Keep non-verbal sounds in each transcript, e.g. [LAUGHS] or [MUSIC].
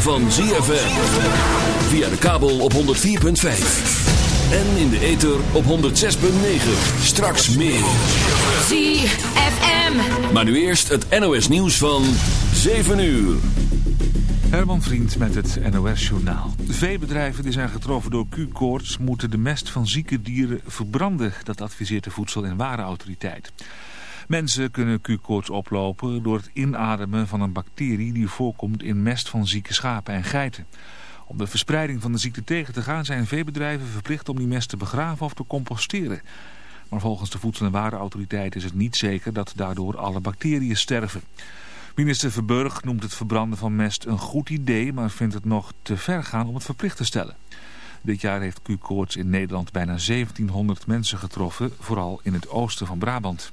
van ZFM. Via de kabel op 104.5. En in de ether op 106.9. Straks meer. ZFM. Maar nu eerst het NOS nieuws van 7 uur. Herman Vriend met het NOS Journaal. Veebedrijven die zijn getroffen door Q-koorts moeten de mest van zieke dieren verbranden. Dat adviseert de Voedsel- en Warenautoriteit. Mensen kunnen Q-koorts oplopen door het inademen van een bacterie die voorkomt in mest van zieke schapen en geiten. Om de verspreiding van de ziekte tegen te gaan zijn veebedrijven verplicht om die mest te begraven of te composteren. Maar volgens de Voedsel- en Warenautoriteit is het niet zeker dat daardoor alle bacteriën sterven. Minister Verburg noemt het verbranden van mest een goed idee, maar vindt het nog te ver gaan om het verplicht te stellen. Dit jaar heeft Q-koorts in Nederland bijna 1700 mensen getroffen, vooral in het oosten van Brabant.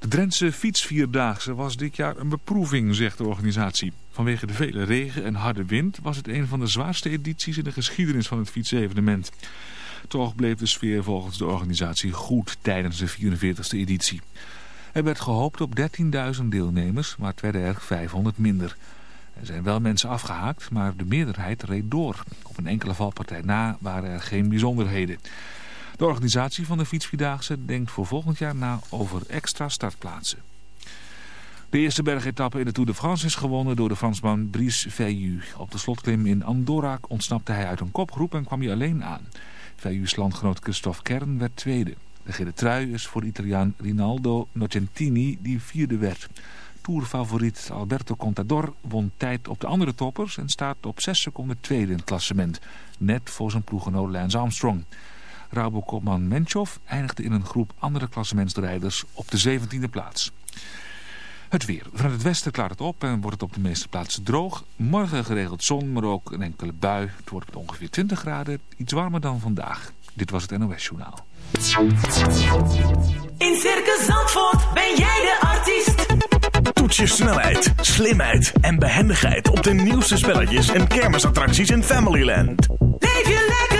De Drentse fietsvierdaagse was dit jaar een beproeving, zegt de organisatie. Vanwege de vele regen en harde wind was het een van de zwaarste edities in de geschiedenis van het fietsevenement. Toch bleef de sfeer volgens de organisatie goed tijdens de 44e editie. Er werd gehoopt op 13.000 deelnemers, maar het werden er 500 minder. Er zijn wel mensen afgehaakt, maar de meerderheid reed door. Op een enkele valpartij na waren er geen bijzonderheden. De organisatie van de fietsvierdaagse denkt voor volgend jaar na over extra startplaatsen. De eerste bergetappe in de Tour de France is gewonnen door de Fransman Brice Veillu. Op de slotklim in Andorra ontsnapte hij uit een kopgroep en kwam hij alleen aan. Veillu's landgenoot Christophe Kern werd tweede. De gele trui is voor Italiaan Rinaldo Nocentini die vierde werd. Tourfavoriet Alberto Contador won tijd op de andere toppers en staat op 6 seconden tweede in het klassement. Net voor zijn ploeggenoot Lance Armstrong. Rabo-kopman Menchov eindigde in een groep andere klassementsrijders op de 17e plaats. Het weer. Vanuit het westen klaart het op en wordt het op de meeste plaatsen droog. Morgen geregeld zon, maar ook een enkele bui. Het wordt met ongeveer 20 graden, iets warmer dan vandaag. Dit was het NOS Journaal. In Circus Zandvoort ben jij de artiest. Toets je snelheid, slimheid en behendigheid op de nieuwste spelletjes en kermisattracties in Familyland. Leef je lekker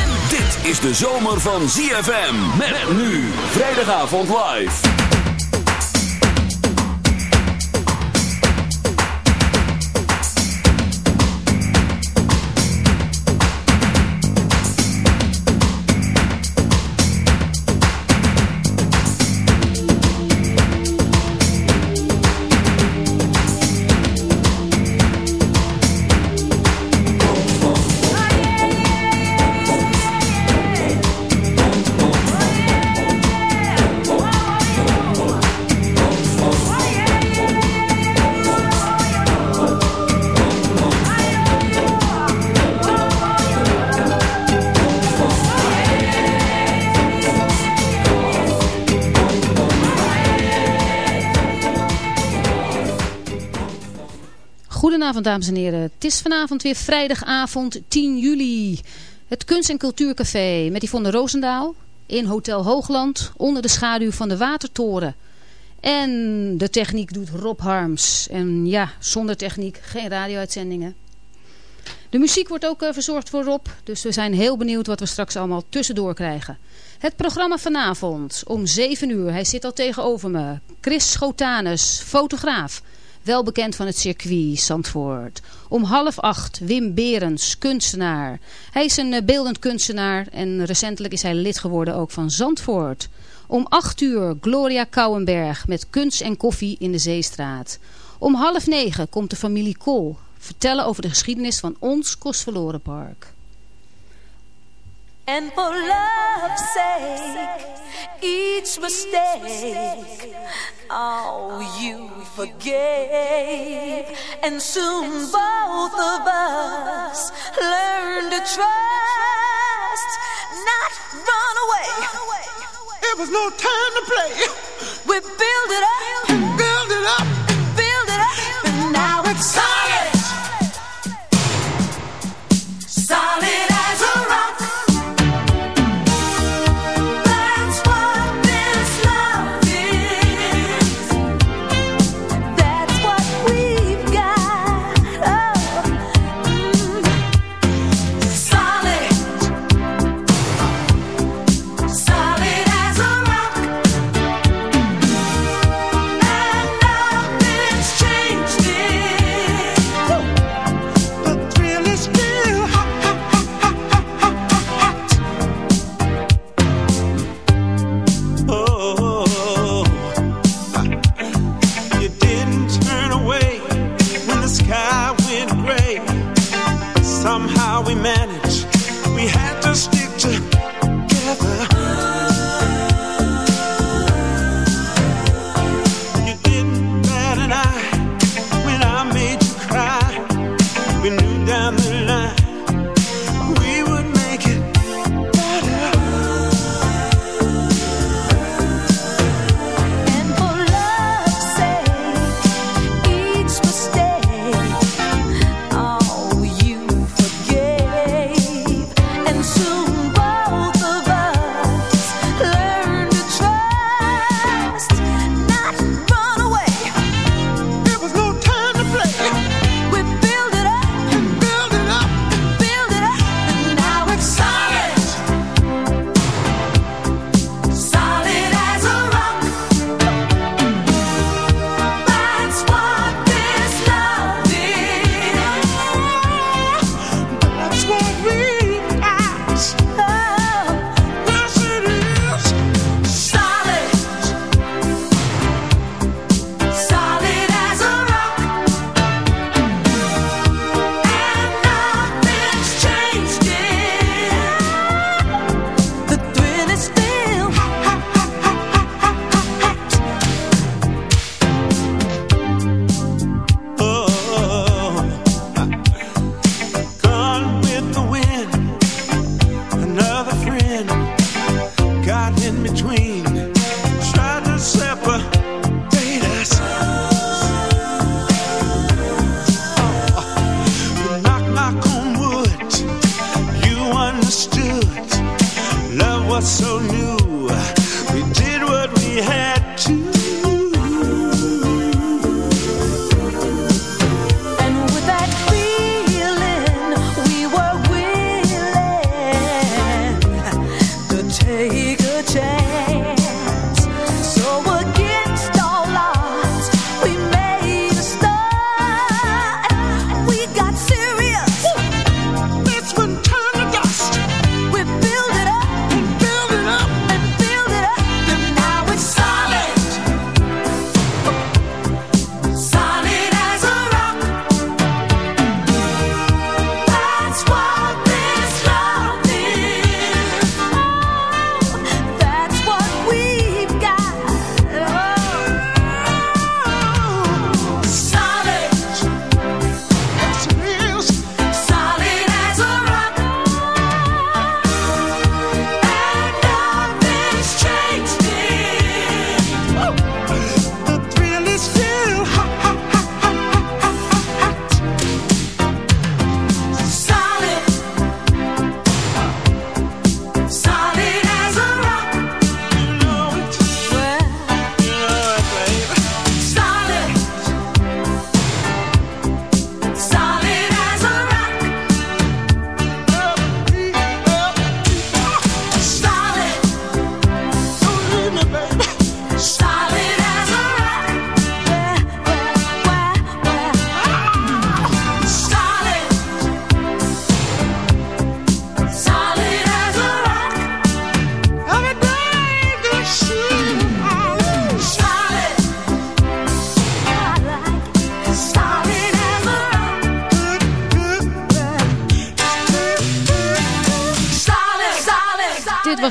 Is de zomer van ZFM. Met nu. Vrijdagavond live. Goedenavond dames en heren. Het is vanavond weer vrijdagavond 10 juli. Het Kunst- en Cultuurcafé met Yvonne Roosendaal in Hotel Hoogland onder de schaduw van de Watertoren. En de techniek doet Rob Harms. En ja, zonder techniek geen radio-uitzendingen. De muziek wordt ook uh, verzorgd voor Rob. Dus we zijn heel benieuwd wat we straks allemaal tussendoor krijgen. Het programma vanavond om 7 uur. Hij zit al tegenover me. Chris Schotanus, fotograaf. Wel bekend van het circuit Zandvoort. Om half acht Wim Berens, kunstenaar. Hij is een uh, beeldend kunstenaar en recentelijk is hij lid geworden ook van Zandvoort. Om acht uur Gloria Kouwenberg met kunst en koffie in de Zeestraat. Om half negen komt de familie Kool vertellen over de geschiedenis van ons Kostverlorenpark. And for love's sake, each mistake, oh, you forgave. And soon both of us learn to trust, not run away. It was no time to play. We build it up, build it up, build it up, and now it's solid.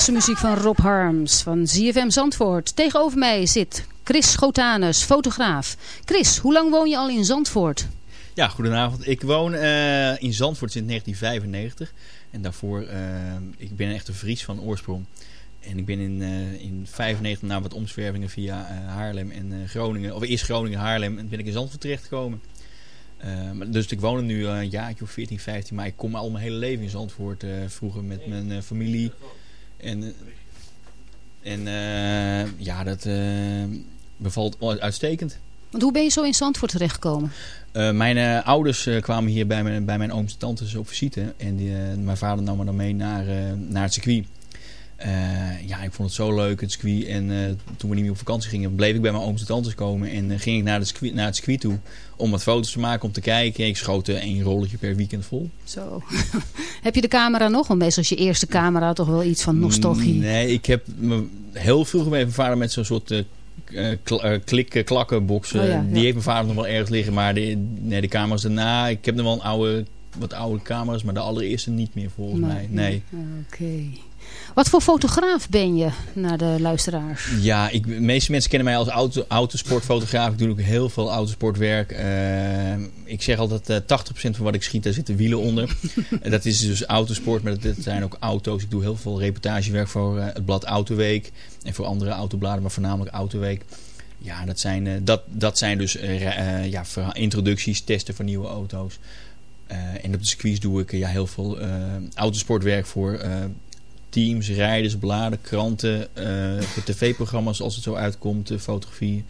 De muziek van Rob Harms van ZFM Zandvoort. Tegenover mij zit Chris Schotanus, fotograaf. Chris, hoe lang woon je al in Zandvoort? Ja, goedenavond. Ik woon eh, in Zandvoort sinds 1995. En daarvoor, uh, ik ben echt een Fries van oorsprong. En ik ben in, uh, in 95 na wat omzwervingen via uh, Haarlem en Groningen, of eerst Groningen, Haarlem, en ben ik in Zandvoort terechtgekomen. dus ik woon er nu een jaartje of 14, 15, maar ik kom al mijn hele leven in Zandvoort. vroeger met mijn familie. En, en ja, dat bevalt uitstekend. Want hoe ben je zo in Zandvoort terechtgekomen? Uh, mijn uh, ouders uh, kwamen hier bij mijn, bij mijn ooms en tantes op visite. En die, mijn vader nam me dan mee naar, naar het circuit. Ja, ik vond het zo leuk, het circuit. En toen we niet meer op vakantie gingen, bleef ik bij mijn ooms en tantes komen. En ging ik naar, de circuit, naar het circuit toe om wat foto's te maken, om te kijken. Ik schoot één rolletje per weekend vol. Zo. [LAUGHS] heb je de camera nog? Want meestal is je eerste camera toch wel iets van nostalgie. Nee, ik heb me heel bij mijn vader met zo'n soort uh, klik, klakkenboxen. Oh ja, die heeft mijn vader nog wel ergens liggen. Maar de, nee, de camera's daarna, ik heb nog wel een oude, wat oude camera's, maar de allereerste niet meer volgens mij. Nee. Oké. Wat voor fotograaf ben je, naar de luisteraars? Ja, ik, de meeste mensen kennen mij als auto, autosportfotograaf. Ik doe ook heel veel autosportwerk. Uh, ik zeg altijd, uh, 80% van wat ik schiet, daar zitten wielen onder. [LAUGHS] dat is dus autosport, maar dat, zijn ook auto's. Ik doe heel veel reportagewerk voor uh, het blad Autoweek. En voor andere autobladen, maar voornamelijk Autoweek. Ja, dat zijn, dat, dat zijn dus ja, introducties, testen van nieuwe auto's. en op de circuits doe ik ja, heel veel autosportwerk voor teams, rijders, bladen, kranten, voor tv-programma's als het zo uitkomt, uh, fotografie.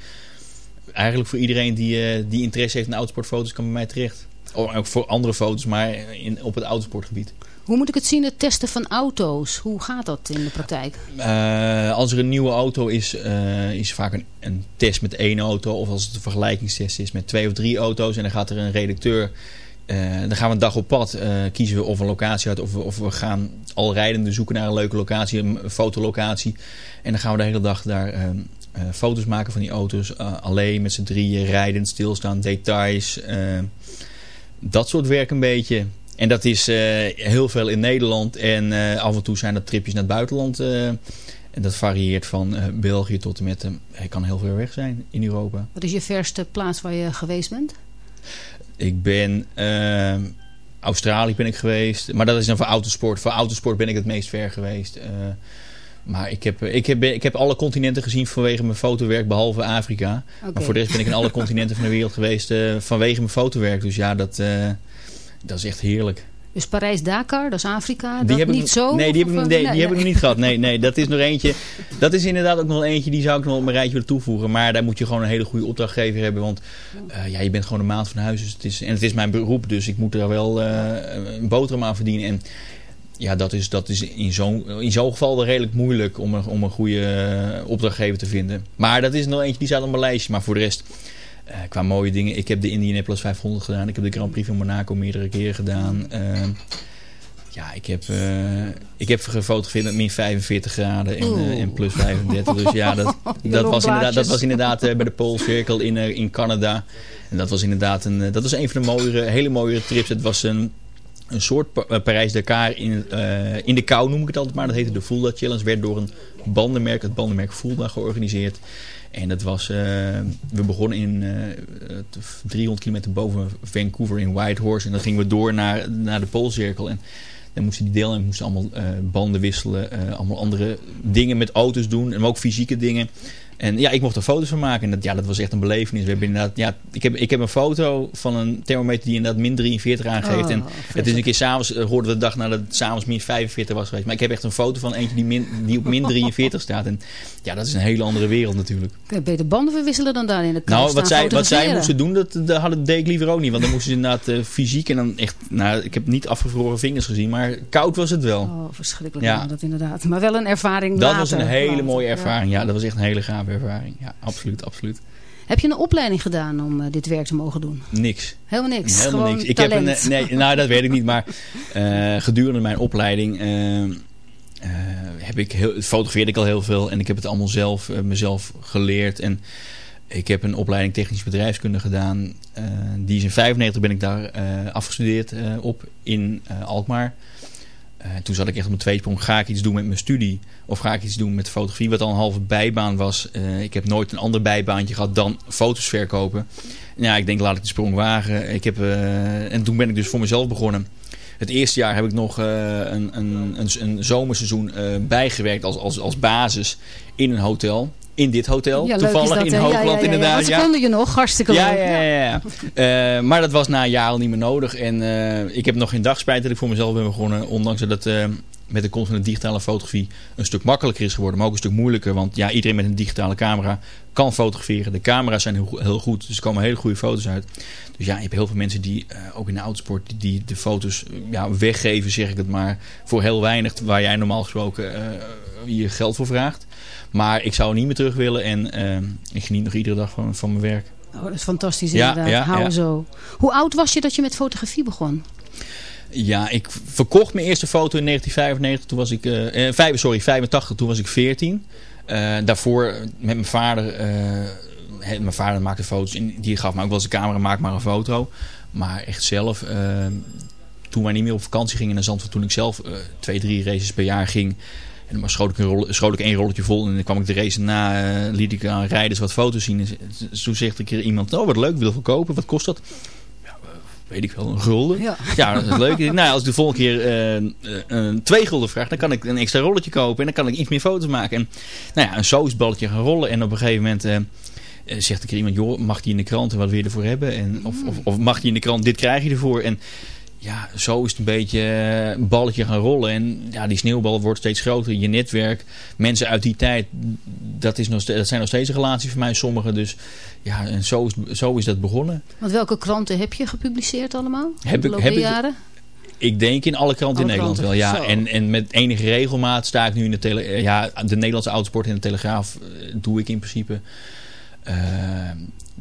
Eigenlijk voor iedereen die, uh, die interesse heeft in autosportfoto's kan bij mij terecht. Of ook voor andere foto's, maar in, op het autosportgebied. Hoe moet ik het zien, het testen van auto's? Hoe gaat dat in de praktijk? als er een nieuwe auto is, is vaak een, een test met één auto. Of als het een vergelijkingstest is met twee of drie auto's. En dan gaat er een redacteur uh, dan gaan we een dag op pad. Uh, kiezen we of een locatie uit of of we gaan al rijdende zoeken naar een leuke locatie, een fotolocatie. En dan gaan we de hele dag daar uh, foto's maken van die auto's. alleen met z'n drieën, rijden, stilstaan, details. dat soort werk een beetje. En dat is heel veel in Nederland. En af en toe zijn dat tripjes naar het buitenland. en dat varieert van België tot en met... het kan heel ver weg zijn in Europa. Wat is je verste plaats waar je geweest bent? Ik ben... Uh, Australië ben ik geweest. Maar dat is dan voor autosport. Voor autosport ben ik het meest ver geweest. Uh, maar ik heb, ik, heb, ik heb alle continenten gezien vanwege mijn fotowerk, behalve Afrika. Okay. Maar voor de rest ben ik in alle [LAUGHS] continenten van de wereld geweest uh, vanwege mijn fotowerk. Dus ja, dat, uh, dat is echt heerlijk. Dus Parijs-Dakar, dat is Afrika, die dat heb niet ik, zo? Nee, die, heb, ik, nee, die heb ik nog niet gehad. Nee, nee, [LAUGHS] dat is nog eentje. Dat is inderdaad ook nog eentje, die zou ik nog op mijn rijtje willen toevoegen. Maar daar moet je gewoon een hele goede opdrachtgever hebben. Want uh, ja, je bent gewoon een maand van huis. Dus het is, en het is mijn beroep, dus ik moet er wel uh, een boterham aan verdienen. En ja, dat is, dat is in zo'n in zo'n geval redelijk moeilijk om een, om een goede opdrachtgever te vinden. Maar dat is nog eentje die staat op mijn lijstje. Maar voor de rest... Uh, qua mooie dingen. Ik heb de Indianapolis 500 gedaan. Ik heb de Grand Prix van Monaco meerdere keren gedaan. Uh, ja, ik heb, uh, ik heb gefotografeerd met min 45 graden en, en plus 35. Dus ja, dat, [LAUGHS] dat, was, inderdaad, dat was inderdaad bij de Pole Circle in, in Canada. En dat was inderdaad een, dat was een van de mooiere, hele mooie trips. Het was een, een soort Parijs-Dakar in, in de kou, noem ik het altijd maar. Dat heette de Fulda Challenge. Werd door een bandenmerk, het bandenmerk Fulda, georganiseerd. En dat was, uh, we begonnen in uh, 300 kilometer boven Vancouver in Whitehorse. En dan gingen we door naar, naar de Poolcirkel. En dan moesten die deelnemers allemaal uh, banden wisselen. allemaal andere dingen met auto's doen. En ook fysieke dingen. En ja, ik mocht er foto's van maken. En dat, ja, dat was echt een belevenis. We hebben inderdaad, ja, ik, heb, ik heb een foto van een thermometer die inderdaad min 43 aangeeft. Oh, en het is een keer s'avonds, uh, hoorden we de dag nadat het s'avonds min 45 was geweest. Maar ik heb echt een foto van eentje die, min, die op min 43 staat. En ja, dat is een hele andere wereld natuurlijk. Kun je beter banden verwisselen dan daar in de Nou, wat zij, wat zij moesten doen, dat, dat hadden, deed ik liever ook niet. Want dan moesten ze inderdaad uh, fysiek en dan echt, nou, ik heb niet afgevroren vingers gezien. Maar koud was het wel. Oh, verschrikkelijk. Ja. dat inderdaad. Maar wel een ervaring Dat later, was een hele later. mooie ervaring. Ja. dat was echt een hele gave ervaring. Ja, absoluut, absoluut. Heb je een opleiding gedaan om uh, dit werk te mogen doen? Niks. Helemaal niks? Helemaal Gewoon niks. Ik talent. heb een, nee, nou, dat weet ik niet. Maar uh, gedurende mijn opleiding uh, heb ik heel, fotografeerde ik al heel veel. En ik heb het allemaal zelf, mezelf geleerd. En ik heb een opleiding technisch bedrijfskunde gedaan. die is in 95 ben ik daar afgestudeerd op in Alkmaar. Eh, toen zat ik echt op mijn tweesprong. Ga ik iets doen met mijn studie? Of ga ik iets doen met fotografie? Wat al een halve bijbaan was. Eh, ik heb nooit een ander bijbaantje gehad dan foto's verkopen. Ja, ik denk laat ik de sprong wagen. Ik heb, eh, en toen ben ik dus voor mezelf begonnen. Het eerste jaar heb ik nog een, een, een, een zomerseizoen bijgewerkt als, als, als basis in een hotel. In dit hotel. Ja, Toevallig dat, in Hoogland inderdaad. Ze ja. konden je nog, hartstikke Ja, leuk. ja, ja. ja. Eh, maar dat was na een jaar al niet meer nodig. En eh, ik heb nog geen dag spijt dat ik voor mezelf ben begonnen. Ondanks dat het eh, met de komst van de digitale fotografie een stuk makkelijker is geworden. Maar ook een stuk moeilijker. Want ja, iedereen met een digitale camera kan fotograferen. De camera's zijn heel, heel goed. Dus er komen hele goede foto's uit. Dus ja, je hebt heel veel mensen die, ook in de autosport, die, die de foto's ja, weggeven, zeg ik het maar. Voor heel weinig, waar jij normaal gesproken je geld voor vraagt. Maar ik zou niet meer terug willen. En eh, ik geniet nog iedere dag van, van mijn werk. Oh, dat is fantastisch Ja, inderdaad. ja, Hou ja. zo. Hoe oud was je dat je met fotografie begon? Ja, ik verkocht mijn eerste foto in 1995. Toen was ik, vijf- sorry, 85. Toen was ik 14. Eh, daarvoor met mijn vader. hè, mijn vader maakte foto's. En die gaf me ook wel eens een camera, maak maar een foto. Maar echt zelf. toen wij niet meer op vakantie gingen naar Zandvoort. Toen ik zelf twee, drie races per jaar ging. En dan schoot ik, een rol, schoot ik één rolletje vol. En dan kwam ik de race na. eh, liet ik aan rijders wat foto's zien. En toen zegt een keer iemand. Oh, wat leuk. Wil verkopen. Wat kost dat? Ja, eh, weet ik wel. Een gulden. Ja. Ja, dat is leuk. Ik [LAUGHS] Nou, als ik de volgende keer eh, een twee gulden vraag, dan kan ik een extra rolletje kopen en dan kan ik iets meer foto's maken. En nou ja, een soosballetje gaan rollen en op een gegeven moment zegt een keer iemand, joh, mag die in de krant en wat wil je ervoor hebben? En, of, of, of mag die in de krant, dit krijg je ervoor? En ja, zo is het een beetje eh, een balletje gaan rollen. En ja, die sneeuwbal wordt steeds groter. Je netwerk, mensen uit die tijd, dat, is nog, dat zijn nog steeds een relatie voor mij, sommigen. Dus ja, en zo is, zo is dat begonnen. Want welke kranten heb je gepubliceerd allemaal? Heb ik- heb ik- jaren? Ik denk in alle kranten Alle in Nederland kranten, wel, ja. zo. En, en met enige regelmaat sta ik nu in de tele ja, de Nederlandse autosport en de Telegraaf eh, doe ik in principe. Eh,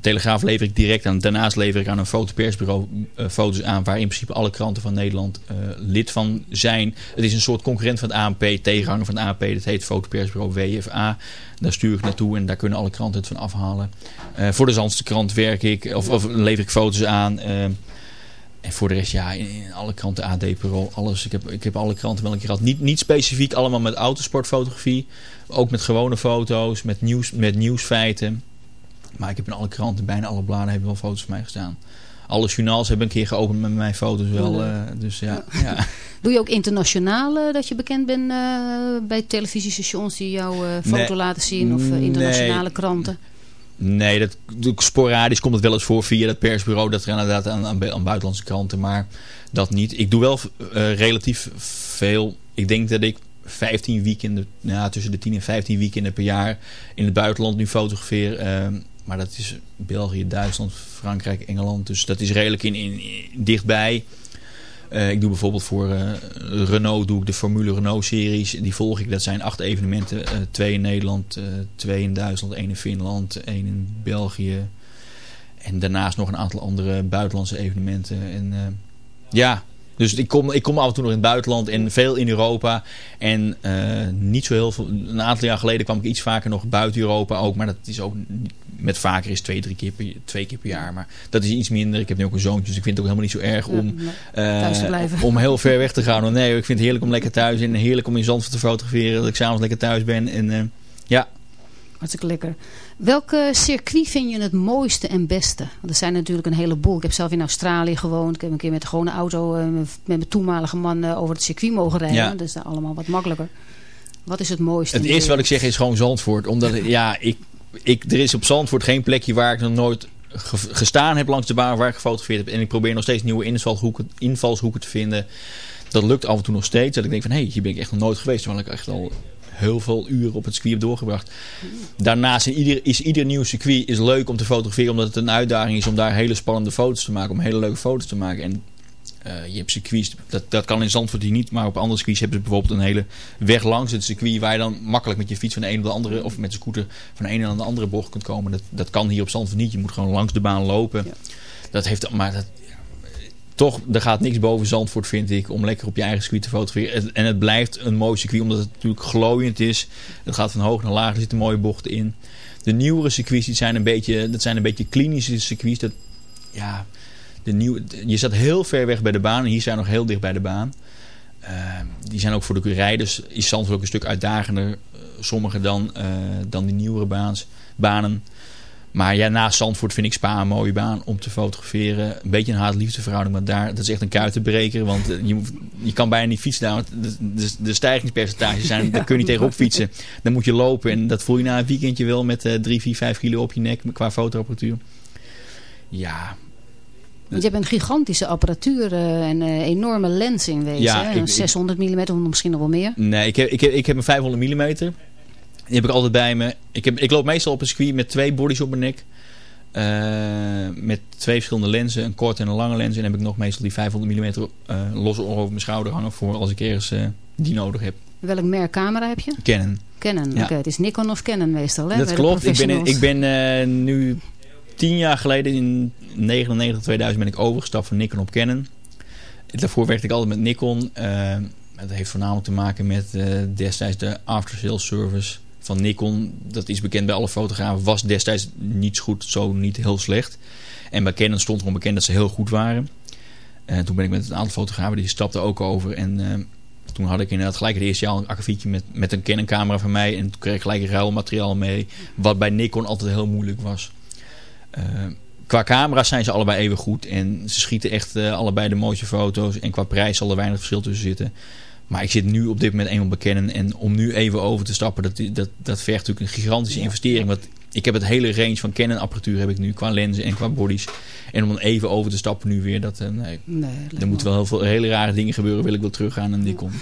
Telegraaf lever ik direct aan. Daarnaast lever ik aan een fotopersbureau eh, foto's aan waar in principe alle kranten van Nederland eh, lid van zijn. Het is een soort concurrent van het ANP, tegenhanger van het ANP. Dat heet fotopersbureau WFA. Daar stuur ik naartoe en daar kunnen alle kranten het van afhalen. Eh, voor de Zandse krant werk ik, of, of lever ik foto's aan. en voor de rest, ja, in, alle kranten, AD, Parool, alles. Ik heb, ik heb alle kranten wel een keer gehad. Niet, niet specifiek allemaal met autosportfotografie. Ook met gewone foto's, met, nieuws, met nieuwsfeiten. Maar ik heb in alle kranten, bijna alle bladen hebben wel foto's van mij gestaan. Alle journaals hebben een keer geopend met mijn foto's wel. Eh, dus ja, ja. [LAUGHS] Doe je ook internationaal eh, dat je bekend bent eh, bij televisiestations die jouw foto Nee. laten zien? Of internationale Nee. kranten? Nee, dat, sporadisch komt het wel eens voor via dat persbureau. Dat er inderdaad aan, aan, aan buitenlandse kranten. Maar dat niet. Ik doe wel relatief veel. Ik denk dat ik 15 weekenden, ja, tussen de 10 en 15 weekenden per jaar in het buitenland nu fotografeer. Ehm, maar dat is België, Duitsland, Frankrijk, Engeland. Dus dat is redelijk in, in, dichtbij. Eh, ik doe bijvoorbeeld voor eh, Renault doe ik de Formule Renault series. Die volg ik. Dat zijn acht evenementen. eh, twee in Nederland, twee in Duitsland, één in Finland, één in België. En daarnaast nog een aantal andere buitenlandse evenementen. En ja, dus ik kom, ik kom af en toe nog in het buitenland en veel in Europa. En eh, niet zo heel veel. Een aantal jaar geleden kwam ik iets vaker nog buiten Europa ook. Maar dat is ook met vaker is twee, drie keer per, twee keer per jaar. Maar dat is iets minder. Ik heb nu ook een zoontje, dus ik vind het ook helemaal niet zo erg om, Ja, eh, blijven. om heel ver weg te gaan. Want nee, ik vind het heerlijk om lekker thuis en heerlijk om in Zandvoort te fotograferen. Dat ik s'avonds lekker thuis ben. En eh, ja, Hartstikke lekker. Welke circuit vind je het mooiste en beste? Want er zijn natuurlijk een heleboel. Ik heb zelf in Australië gewoond. Ik heb een keer met een gewone auto eh, met mijn toenmalige man eh, over het circuit mogen rijden. Ja. Dat is daar allemaal wat makkelijker. Wat is het mooiste? Het de eerste wat ik zeg is gewoon Zandvoort. Omdat [LAUGHS] ja, ik, ik, er is op Zandvoort geen plekje waar ik nog nooit ge- gestaan heb langs de baan waar ik gefotografeerd heb. En ik probeer nog steeds nieuwe invalshoeken, invalshoeken te vinden. Dat lukt af en toe nog steeds. Dat ik denk van hé, hey, hier ben ik echt nog nooit geweest. Terwijl ik echt al heel veel uren op het circuit heb doorgebracht. Daarnaast is ieder, is ieder nieuw circuit is leuk om te fotograferen. Omdat het een uitdaging is om daar hele spannende foto's te maken. Om hele leuke foto's te maken. En eh, je hebt circuits, dat, dat kan in Zandvoort hier niet, maar op andere circuits hebben ze bijvoorbeeld een hele weg langs het circuit waar je dan makkelijk met je fiets van de een op de andere of met de scooter van de ene naar de andere bocht kunt komen. Dat, dat kan hier op Zandvoort niet. Je moet gewoon langs de baan lopen. Dat heeft, maar dat, toch, er gaat niks boven Zandvoort vind ik om lekker op je eigen circuit te fotograferen. En- het blijft een mooi circuit omdat het natuurlijk glooiend is. Het gaat van hoog naar laag, er zitten mooie bochten in. De nieuwere circuits die zijn een beetje, dat zijn een beetje klinische circuits. Dat, ja, de nieuwe, je zat heel ver weg bij de baan en hier zijn we nog heel dicht bij de baan. Eh, die zijn ook voor de rijders, is Zandvoort ook een stuk uitdagender. eh, sommige dan, eh, dan die nieuwere baans, banen. Maar ja, naast Zandvoort vind ik Spa een mooie baan om te fotograferen. Een beetje een haat-liefdeverhouding, maar daar, dat is echt een kuitenbreker. Want eh, je, moet- je kan bijna niet fietsen daar. De, de, de stijgingspercentages zijn, [LAUGHS] daar kun je niet tegenop fietsen. Dan moet je lopen en dat voel je na een weekendje wel met eh 3, 4, 5 kilo op je nek qua fotoapparatuur. Ja, Want je hebt een gigantische apparatuur eh, en eh, enorme lens in wezen. Ja, hè? ik- Een ik- 600 mm of misschien nog wel meer. Nee, ik heb, ik heb, ik heb een 500 mm. Die heb ik altijd bij me. Ik, heb, ik loop meestal op een circuit met twee bodies op mijn nek. Eh, met twee verschillende lenzen. Een korte en een lange lens. En heb ik nog meestal die 500 mm eh los over mijn schouder hangen. Voor als ik ergens eh, die nodig heb. Welk merk camera heb je? Canon. Canon. Ja. Oké, het is Nikon of Canon meestal. Hè? Dat klopt. Ik ben, ik ben eh, nu tien jaar geleden in 99, 2000 ben ik overgestapt van Nikon op Canon. Daarvoor werkte ik altijd met Nikon. Dat heeft voornamelijk te maken met destijds de after sales service van Nikon. Dat is bekend bij alle fotografen. Was destijds niet zo goed, zo niet heel slecht. En bij Canon stond gewoon bekend dat ze heel goed waren. En toen ben ik met een aantal fotografen, die stapten ook over. En eh, toen had ik inderdaad gelijk het eerste jaar een akkefietje met, met een Canon camera van mij. En toen kreeg ik gelijk ruilmateriaal mee. Wat bij Nikon altijd heel moeilijk was. Eh, qua camera's zijn ze allebei even goed. En ze schieten echt eh, allebei de mooiste foto's. En qua prijs zal er weinig verschil tussen zitten. Maar ik zit nu op dit moment eenmaal bij Canon. En om nu even over te stappen, dat, dat, dat vergt natuurlijk een gigantische investering. Want ik heb het hele range van Canon apparatuur heb ik nu. Qua lenzen en qua bodies. En om dan even over te stappen nu weer. Dat, eh, nee, Nee, er moeten wel heel veel hele rare dingen gebeuren. Wil ik wel teruggaan naar Nikon. [LAUGHS]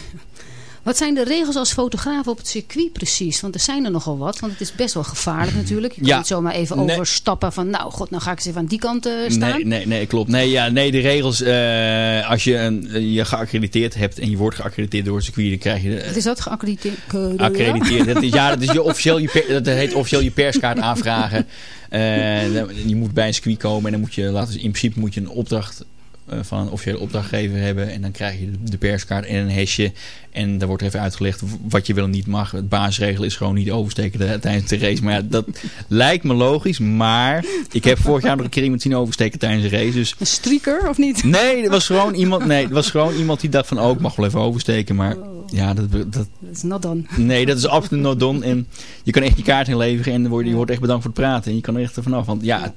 Wat zijn de regels als fotograaf op het circuit precies? Want er zijn er nogal wat. Want het is best wel gevaarlijk natuurlijk. Je kan Ja. niet zomaar even Nee. overstappen van... nou god, nou ga ik eens even aan die kant eh, staan. Nee, nee, nee, klopt. Nee, ja, nee de regels, eh, als je een, je geaccrediteerd hebt en je wordt geaccrediteerd door het circuit, dan krijg je Wat is dat geaccrediteerd? accrediteerd. Dat is, ja, dat is je officieel je, per- dat heet officieel je perskaart aanvragen. [LAUGHS] Eh, je moet bij een circuit komen en dan moet je laten in principe moet je een opdracht eh, van een officiële opdrachtgever hebben. En dan krijg je de, de perskaart en een hesje. En daar wordt even uitgelegd wat je wel en niet mag. Het basisregel is gewoon niet oversteken de- tijdens de race. Maar ja, dat [LAUGHS] lijkt me logisch. Maar ik heb vorig jaar nog een keer iemand zien oversteken tijdens een race. Dus Een streaker of niet? Nee, er was gewoon iemand, nee, er was gewoon iemand die dacht van, oh, ik mag wel even oversteken. Maar ja, dat, dat, Dat is not done. nee, dat is [LAUGHS] absoluut not done. En je kan echt je kaart inleveren en dan word je, wordt echt bedankt voor het praten. En je kan er echt vanaf. Want ja,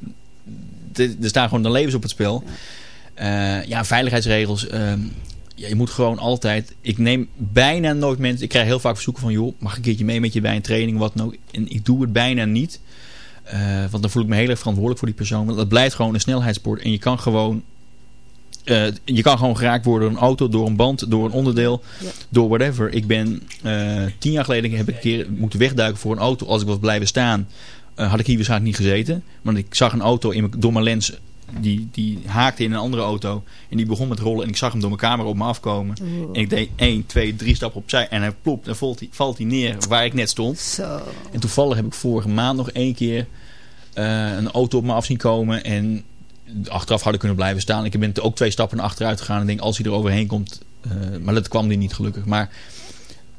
er er staan gewoon de levens op het spel. Eh, ja, veiligheidsregels. ehm, ja, je moet gewoon altijd... Ik neem bijna nooit mensen... Ik krijg heel vaak verzoeken van... joh, mag ik een keertje mee met je bij een training? Wat ook. En ik doe het bijna niet. Eh, want dan voel ik me heel erg verantwoordelijk voor die persoon. Want het blijft gewoon een snelheidssport. En je kan gewoon... eh, je kan gewoon geraakt worden door een auto, door een band, door een onderdeel, Ja. door whatever. Ik ben tien jaar geleden heb ik een keer moeten wegduiken voor een auto. Als ik was blijven staan, had ik hier waarschijnlijk niet gezeten. Want ik zag een auto in mijn, door mijn lens, die, die haakte in een andere auto. En die begon met rollen en ik zag hem door mijn camera op me afkomen. En ik deed 1, 2, 3 stappen opzij en hij plopt en valt hij, valt hij neer waar ik net stond. Zo. En toevallig heb ik vorige maand nog één keer eh, een auto op me af zien komen. En achteraf had ik kunnen blijven staan. Ik ben ook twee stappen naar achteruit gegaan. En denk, als hij er overheen komt. eh, maar dat kwam die niet gelukkig. Maar,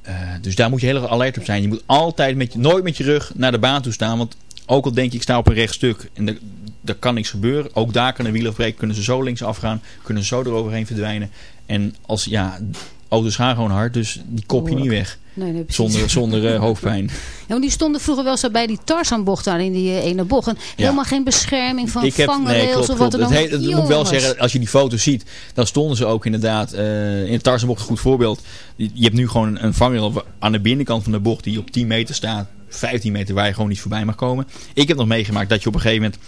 eh, dus daar moet je heel erg alert op zijn. Je moet altijd met je, nooit met je rug naar de baan toe staan. Want ook al denk je, ik sta op een recht stuk. En er, er kan niks gebeuren. Ook daar kan een wiel afbreken. Kunnen ze zo links afgaan. Kunnen ze zo eroverheen verdwijnen. En als, ja, auto's gaan gewoon hard. Dus die kop je niet weg. Nee. Zonder, zonder eh, hoofdpijn. [LAUGHS] Ja, die stonden vroeger wel zo bij die Tarzanbocht daar in die eh, ene bocht. En helemaal geen bescherming van ik heb, vangrails nee, klopt, of wat dan ook. het moet ik wel zeggen, als je die foto's ziet, dan stonden ze ook inderdaad eh, in het Tarzanbocht een goed voorbeeld. Je hebt nu gewoon een, vangrail aan de binnenkant van de bocht die op 10 meter staat, 15 meter waar je gewoon niet voorbij mag komen. Ik heb nog meegemaakt dat je op een gegeven moment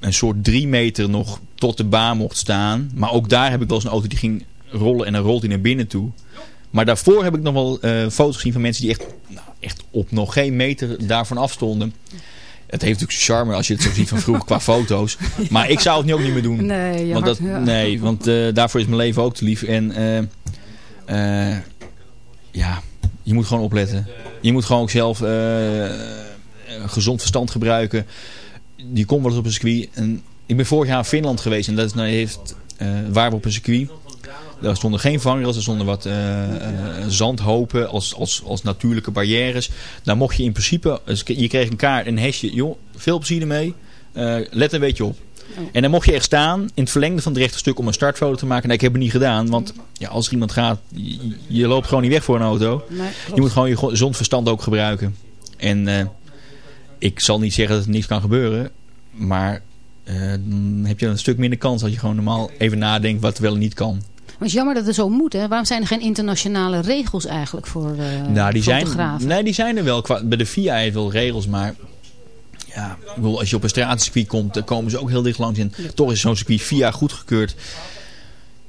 een soort 3 meter nog tot de baan mocht staan. Maar ook daar heb ik wel eens een auto die ging rollen en dan rolt hij naar binnen toe. Maar daarvoor heb ik nog wel eh, foto's gezien van mensen die echt, nou, echt op nog geen meter daarvan afstonden. Het heeft natuurlijk charme als je het zo ziet van vroeger qua foto's. Maar ik zou het nu ook niet meer doen. Nee, want dat, ja. nee, want eh, daarvoor is mijn leven ook te lief. En eh, ja, je moet gewoon opletten. Je moet gewoon ook zelf gezond verstand gebruiken. Die komt wel eens op een circuit. En ik ben vorig jaar in Finland geweest. En dat is, nou, heeft, eh, waren we op een circuit. Daar stonden geen vangrails, er stonden wat eh, eh, zandhopen als, als, als natuurlijke barrières. Daar mocht je in principe, dus je kreeg een kaart, een hesje, joh, veel plezier ermee. Let een beetje op. En dan mocht je echt staan in het verlengde van het rechte stuk om een startfoto te maken. Nee, ik heb het niet gedaan, want ja, als er iemand gaat, je, je loopt gewoon niet weg voor een auto. Nee. Je moet gewoon je gezond verstand ook gebruiken. En ik zal niet zeggen dat er niets kan gebeuren, maar eh, dan heb je een stuk minder kans dat je gewoon normaal even nadenkt wat wel en niet kan. Maar het is jammer dat het zo moet, hè? Waarom zijn er geen internationale regels eigenlijk voor uh, nou, die zijn, nee, die zijn er wel. Qua- Bij de FIA heeft wel regels, maar ja, ik bedoel, als je op een straatcircuit komt, dan komen ze ook heel dicht langs in. Toch is zo'n circuit FIA goedgekeurd.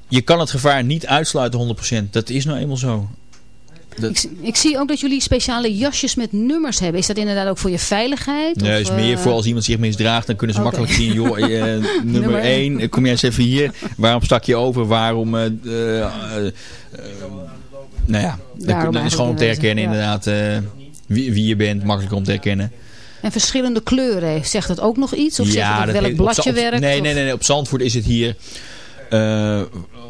Je kan het gevaar niet uitsluiten 100%. Dat is nou eenmaal zo. Dat, Ik, ik zie ook dat jullie speciale jasjes met nummers hebben. Is dat inderdaad ook voor je veiligheid? nee, is meer eh, voor als iemand zich misdraagt, dan kunnen ze makkelijk zien. Joh, eh, [LAUGHS] nummer Nummer 1, kom jij eens even hier. Waarom stak je over? Waarom... eh, nou ja, dat, dat is gewoon om te herkennen inderdaad, inderdaad wie, wie je bent. Makkelijker om te herkennen. En verschillende kleuren, zegt dat ook nog iets? Of zegt het welk bladje werkt? Nee, nee, nee, nee, op Zandvoort is het hier eh,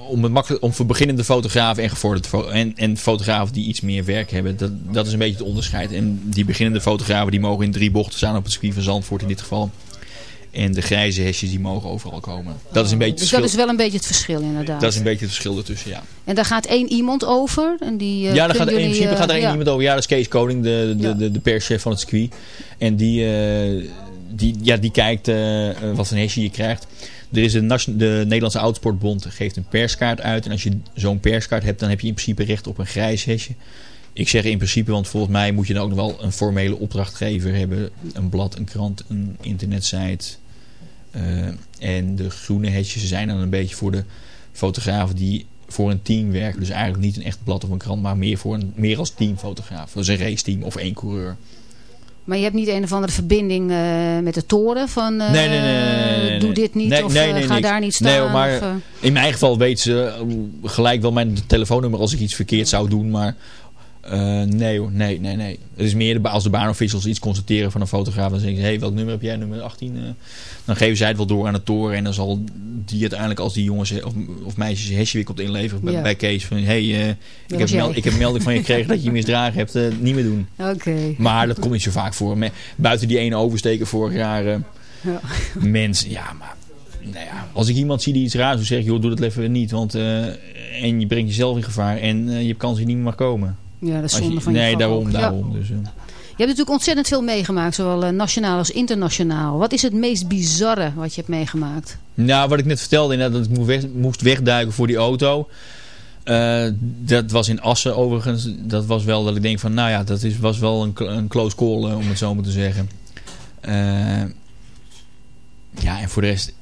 om, het makkelijk, om voor beginnende fotografen en gevorderde fo- en, en fotografen die iets meer werk hebben. Dat, dat is een beetje het onderscheid. En die beginnende fotografen die mogen in drie bochten staan op het circuit van Zandvoort in dit geval. En de grijze hesjes die mogen overal komen. Dat is een beetje Dus dat is wel een beetje het verschil inderdaad. Dat is een beetje het verschil ertussen, ja. En daar gaat één iemand over? En die, eh, ja, daar gaat, kunnen in jullie, principe eh, gaat er één ja. iemand over. Ja, dat is Kees Koning, de, de, Ja. de, de perschef van het circuit. En die, die, ja, die kijkt wat voor hesje je krijgt. Er is een de Nederlandse Oudsportbond geeft een perskaart uit. En als je zo'n perskaart hebt, dan heb je in principe recht op een grijs hesje. Ik zeg in principe, want volgens mij moet je dan ook nog wel een formele opdrachtgever hebben. Een blad, een krant, een internetsite. Eh, en de groene hesjes zijn dan een beetje voor de fotografen die voor een team werken. Dus eigenlijk niet een echt blad of een krant, maar meer, voor een, meer als teamfotograaf. Dus een raceteam of één coureur. Maar je hebt niet een of andere verbinding eh, met de toren van eh, Nee, nee, nee, doe dit niet of eh, ga daar niet staan. Maar of, In mijn geval weet ze gelijk wel mijn telefoonnummer als ik iets verkeerd zou doen. Maar eh, nee hoor, nee, nee, nee. Het is meer de, als de baanofficials iets constateren van een fotograaf. Dan zeggen ze, hé, hey, welk nummer heb jij? Nummer 18? eh. dan geven zij het wel door aan de toren. En dan zal die uiteindelijk als die jongens of, of meisjes hesje weer komt inleveren bij, Ja. bij Kees. Van, hey, eh, ik, heb meld, ik heb melding van je gekregen dat je je misdragen hebt. niet meer doen. Oké. Maar dat komt niet zo vaak voor. Buiten die ene oversteken vorig jaar. Ja. Mensen, ja, maar... Nou ja, als ik iemand zie die iets raars doet, zeg ik, joh, doe dat even niet. Want, en je brengt jezelf in gevaar. En je hebt kans dat je niet meer mag komen. Ja, dat is je- zonde van je nee, vak daarom, ook. Ja. Dus. Je hebt natuurlijk ontzettend veel meegemaakt, zowel eh, nationaal als internationaal. Wat is het meest bizarre wat je hebt meegemaakt? Nou, wat ik net vertelde, inderdaad, dat ik moest, weg- moest wegduiken voor die auto. Eh, dat was in Assen overigens. Dat was wel dat ik denk van, nou ja, dat is, was wel een, een close call, eh, om het zo maar te zeggen. Ja, en voor de rest,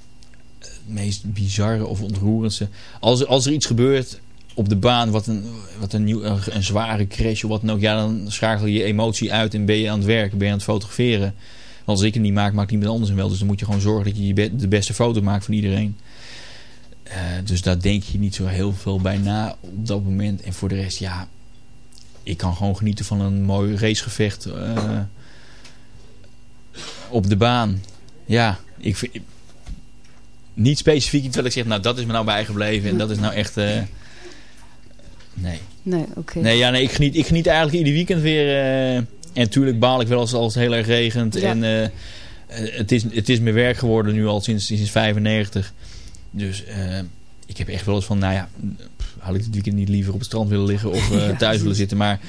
het meest bizarre of ontroerendste. Als, als er iets gebeurt op de baan, wat een, wat een, nieuw, een, zware crash of wat dan ook, ja, dan schakel je emotie uit en ben je aan het werken, ben je aan het fotograferen. Als ik het niet maak, maakt niemand anders hem wel. Dus dan moet je gewoon zorgen dat je de beste foto maakt van iedereen. Eh, dus daar denk je niet zo heel veel bij na op dat moment. En voor de rest, ja, ik kan gewoon genieten van een mooi racegevecht eh, op de baan. Ja, ik vind niet specifiek wat ik zeg, nou dat is me nou bijgebleven en dat is nou echt... eh, nee. Nee, oké. Nee, ja, nee ik, geniet, ik geniet eigenlijk ieder weekend weer. eh, en natuurlijk baal ik wel als, als het heel erg regent. Ja. En eh, eh, het, is, het is mijn werk geworden nu al sinds, sinds 95. Dus ik heb echt wel eens van, nou ja, had ik dit weekend niet liever op het strand willen liggen of [LAUGHS] thuis willen zitten. Maar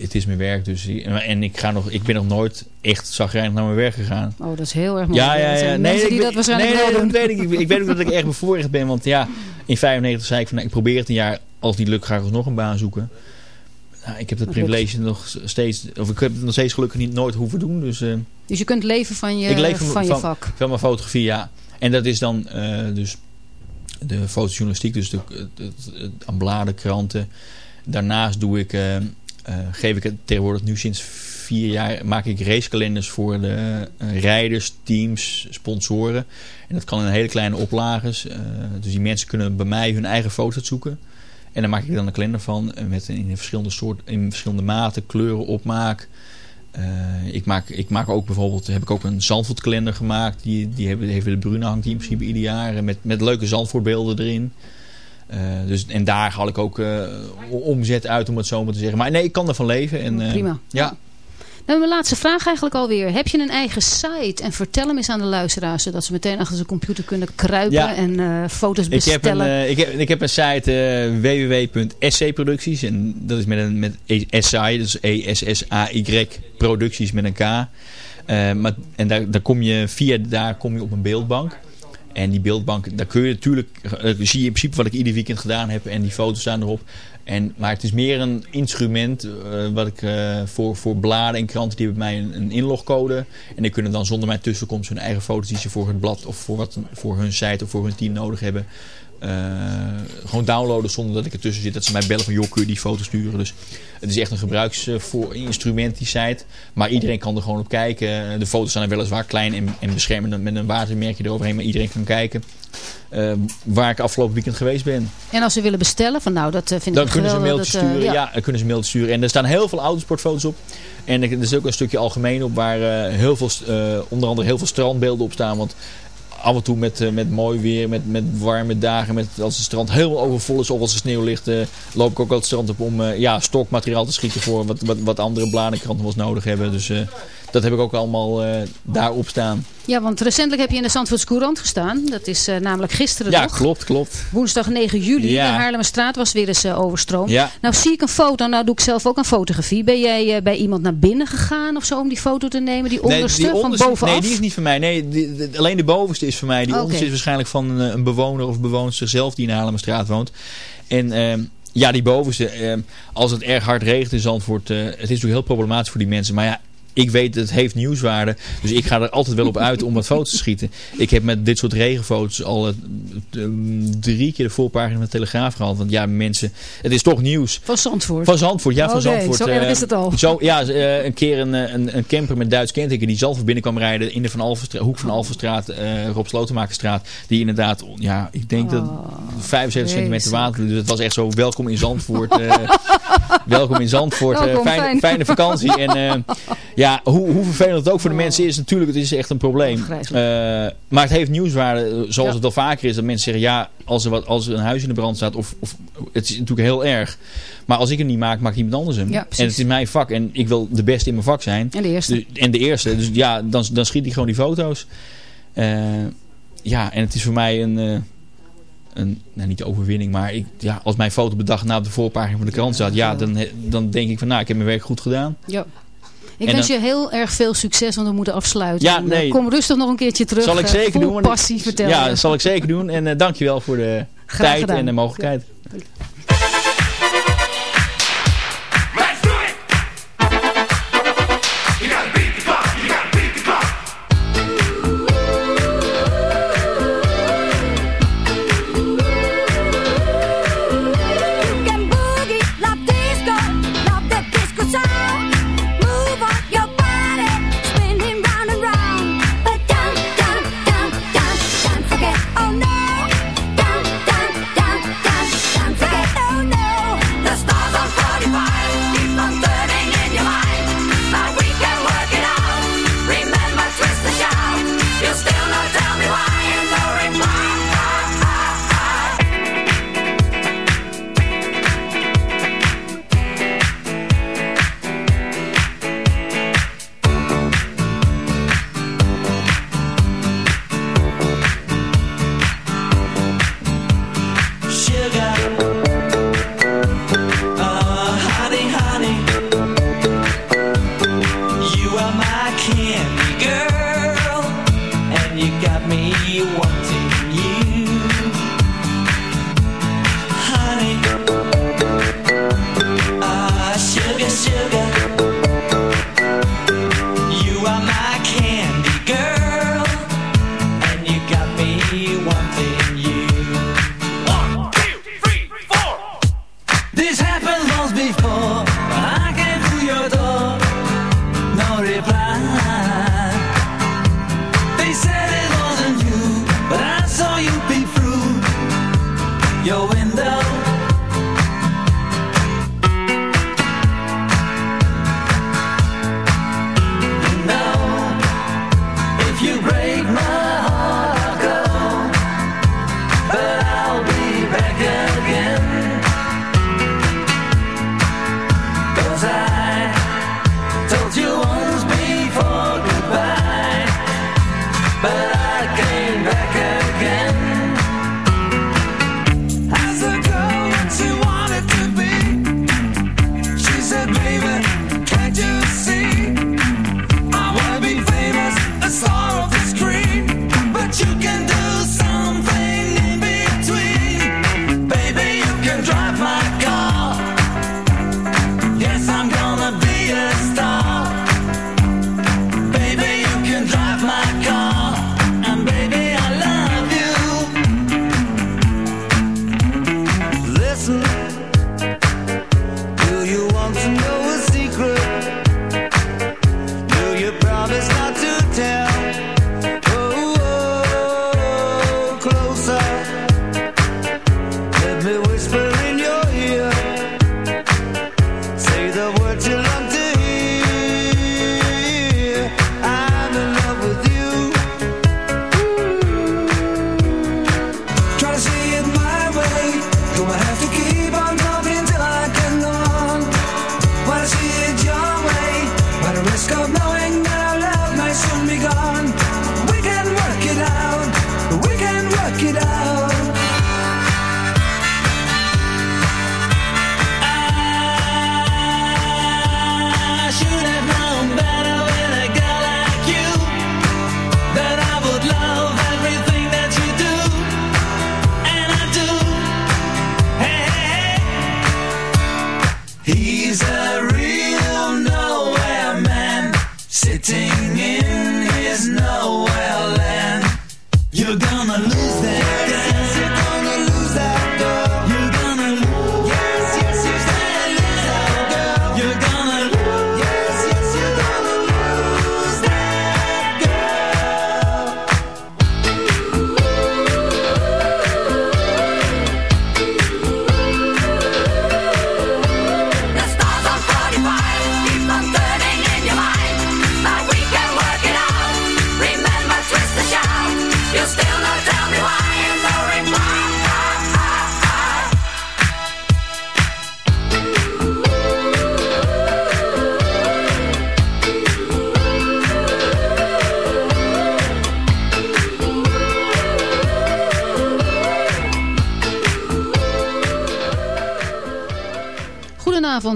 het is mijn werk. Dus, en ik, ga nog, ik ben nog nooit echt zagrijnig naar mijn werk gegaan. Oh, dat is heel erg mooi. Ja, ja, ja. Nee, die ik dat weet- waarschijnlijk nee, nee, dat weet ik. Weet ook dat ik [LAUGHS] echt bevoorrecht ben. Want ja, in 95 zei ik van, nou, ik probeer het een jaar. Als niet lukt, ga ik alsnog een baan zoeken. Nou, ik heb dat privilege nog steeds, of ik heb het nog steeds gelukkig niet nooit hoeven doen. Dus eh, Dus je kunt leven van je, ik leef van, van, je van, vak. van mijn fotografie, ja. En dat is dan eh, dus de fotojournalistiek, dus de, bladen, kranten. Daarnaast doe ik, eh, geef ik het tegenwoordig nu sinds vier jaar, maak ik racekalenders voor de eh, rijders, teams, sponsoren. En dat kan in hele kleine oplages. eh, dus die mensen kunnen bij mij hun eigen foto's zoeken. En daar maak ik dan een kalender van eh, met in verschillende soorten, in verschillende maten, kleuren, opmaak. Eh, ik, maak, ik maak ook bijvoorbeeld, heb ik ook een Zandvoortkalender gemaakt. Die, die hebben, heeft de Bruna hangt die principe ieder jaar. eh, Met, met leuke Zandvoortbeelden erin. Eh, dus, en daar haal ik ook eh, omzet uit om het zo maar te zeggen. Maar nee, ik kan ervan leven. En, eh, Prima. Ja, Nou, mijn laatste vraag eigenlijk alweer. Heb je een eigen site? En vertel hem eens aan de luisteraars, zodat ze meteen achter zijn computer kunnen kruipen Ja. en foto's Ik heb, een, bestellen. ik, heb, ik heb een site www.scproducties. En dat is met een met SI, dus E-S-S-A-Y producties met een K. Maar, en daar, daar kom je, via daar kom je op een beeldbank. En die beeldbank, daar kun je natuurlijk, eh, zie je in principe wat ik ieder weekend gedaan heb. En die foto's staan erop. En, maar het is meer een instrument eh, wat ik eh, voor, voor bladen en kranten, die hebben mij een, inlogcode. En die kunnen dan zonder mijn tussenkomst hun eigen foto's die ze voor het blad of voor, wat, voor hun site of voor hun team nodig hebben. Eh, gewoon downloaden zonder dat ik ertussen zit. Dat ze mij bellen van joh kun je die foto sturen. Dus het is echt een gebruiksinstrument die site. Maar iedereen kan er gewoon op kijken. De foto's zijn weliswaar klein en, en beschermend met een watermerkje eroverheen. Maar iedereen kan kijken eh, waar ik afgelopen weekend geweest ben. En als ze willen bestellen, van nou, dat eh, vind Dan ik kunnen ze een mailtje dat, sturen. ja. dan kunnen ze een mailtje sturen. En er staan heel veel autosportfoto's op. En er er is ook een stukje algemeen op waar heel veel, onder andere heel veel strandbeelden op staan. Want af en toe met, eh, met mooi weer, met, met warme dagen, met, als het strand helemaal overvol is of als er sneeuw ligt, eh, loop ik ook wel het strand op om eh, ja, stokmateriaal te schieten voor wat, wat, wat andere bladenkranten wel nodig hebben. Dus dat heb ik ook allemaal eh, daarop staan. Ja, want recentelijk heb je in de Zandvoortse Courant gestaan. Dat is eh, namelijk gisteren Ja, klopt, klopt. Woensdag 9 juli. Ja. De Haarlemmerstraat was weer eens eh, overstroomd. Ja. Nou zie ik een foto. Nou doe ik zelf ook een fotografie. Ben jij bij iemand naar binnen gegaan of zo om die foto te nemen? Die onderste die van onderste- bovenaf? Nee, die is niet van mij. Nee, die- die- alleen de bovenste is van mij. Die onderste is waarschijnlijk van een, een bewoner of bewoonster zelf die in de Haarlemmerstraat woont. En ehm, ja, die bovenste. ehm, als het erg hard regent in Zandvoort. eh, het is natuurlijk heel problematisch voor die mensen. Maar ja, ik weet het heeft nieuwswaarde. Dus ik ga er altijd wel op uit om wat foto's te schieten. Ik heb met dit soort regenfoto's al eh, eh, drie keer de voorpagina van de Telegraaf gehaald. Want ja, mensen, het is toch nieuws. Van Zandvoort. Van Zandvoort, ja, van Zandvoort. zo erg eh, is het al. Zo, ja, eh, een keer een, een, een camper met Duits kenteken die Zandvoort binnen kwam rijden in de van Alphenstraat, hoek van Alphenstraat, eh Rob Slotenmakerstraat. Die inderdaad, ja, ik denk dat 75 centimeter water. Dus het was echt zo, welkom in Zandvoort. [LAUGHS] welkom in Zandvoort. fijne, fijn. fijne vakantie. En eh, ja, hoe, hoe vervelend het ook voor de mensen is, natuurlijk, het is echt een probleem. Eh, maar het heeft nieuwswaarde, eh, zoals Ja. het wel vaker is, dat mensen zeggen, ja, als er, wat, als er een huis in de brand staat, of, of het is natuurlijk heel erg. Maar als ik hem niet maak, maakt iemand anders hem. Ja, en het is mijn vak en ik wil de beste in mijn vak zijn. En de eerste. Dus- en de eerste. Dus ja, dan, dan schiet ik gewoon die foto's. Eh, ja, en het is voor mij een... een nou, niet overwinning, maar ik, ja, als mijn foto de dag na op de voorpagina van de krant staat, ja, dan, dan denk ik van, nou, ik heb mijn werk goed gedaan. Ja. Ik En wens dan- je heel erg veel succes, want we moeten afsluiten. Ja, eh, nee. Kom rustig nog een keertje terug. zal ik eh, zeker doen. passie vertellen. Ja, dat zal ik zeker doen. En uh, dankjewel voor de Graag tijd gedaan. en de mogelijkheid. Be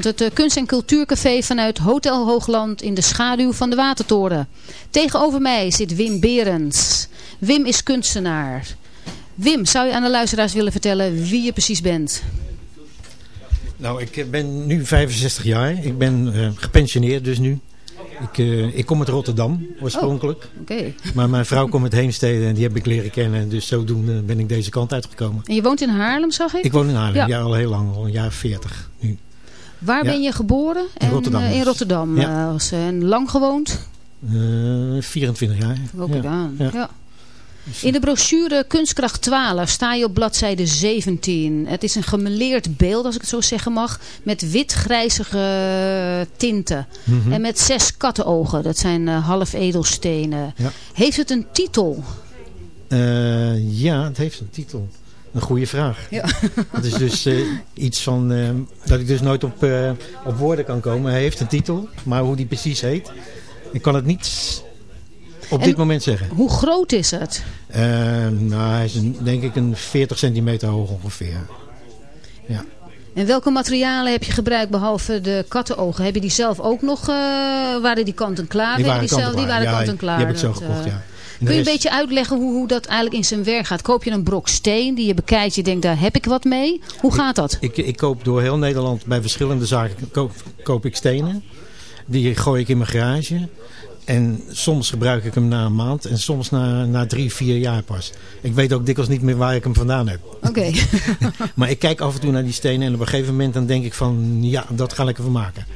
het eh, Kunst- en Cultuurcafé vanuit Hotel Hoogland in de schaduw van de Watertoren. Tegenover mij zit Wim Berends. Wim is kunstenaar. Wim, zou je aan de luisteraars willen vertellen wie je precies bent? Nou, ik eh, ben nu 65 jaar. Ik ben eh, gepensioneerd dus nu. Ik, ik kom uit Rotterdam oorspronkelijk. Oké. Maar mijn vrouw komt uit Heemstede en die heb ik leren kennen. Dus zodoende ben ik deze kant uitgekomen. En je woont in Haarlem, zag ik? Ik woon in Haarlem, Ja. ja. al heel lang, al een jaar 40 nu. Waar ben je geboren? In En, Rotterdam. eh, in Rotterdam. Eh, eh, en lang gewoond? Eh, 24 jaar. Ook gedaan. Ja. In de brochure Kunstkracht 12 sta je op bladzijde 17. Het is een gemeleerd beeld, als ik het zo zeggen mag, met wit-grijzige tinten. Mhm. En met zes kattenogen, dat zijn half edelstenen. Ja. Heeft het een titel? Ja, het heeft een titel. Een goede vraag. Ja. [LAUGHS] Het is dus eh, iets van eh, dat ik dus nooit op, eh, op woorden kan komen. Hij heeft een titel, maar hoe die precies heet, ik kan het niet op En- dit moment zeggen. Hoe groot is het? Nou, hij is een, denk ik een 40 centimeter hoog ongeveer. Ja. En welke materialen heb je gebruikt behalve de kattenogen? Heb je die zelf ook nog, waren die kant-en-klaar? Die waren die, zelf, kant-en-klaar. die waren Ja, kant-en-klaar. die heb ik zo dat, gekocht, ja. Kun je een beetje uitleggen hoe, hoe dat eigenlijk in zijn werk gaat? Koop je een brok steen die je bekijkt, je denkt daar heb ik wat mee? Hoe gaat dat? Ik, ik koop door heel Nederland bij verschillende zaken koop, koop ik stenen. Die gooi ik in mijn garage. En soms gebruik ik hem na een maand en soms na, na drie, vier jaar pas. Ik weet ook dikwijls niet meer waar ik hem vandaan heb. Oké. [LAUGHS] Maar ik kijk af en toe naar die stenen en op een gegeven moment dan denk ik van ja, dat ga ik ervan maken.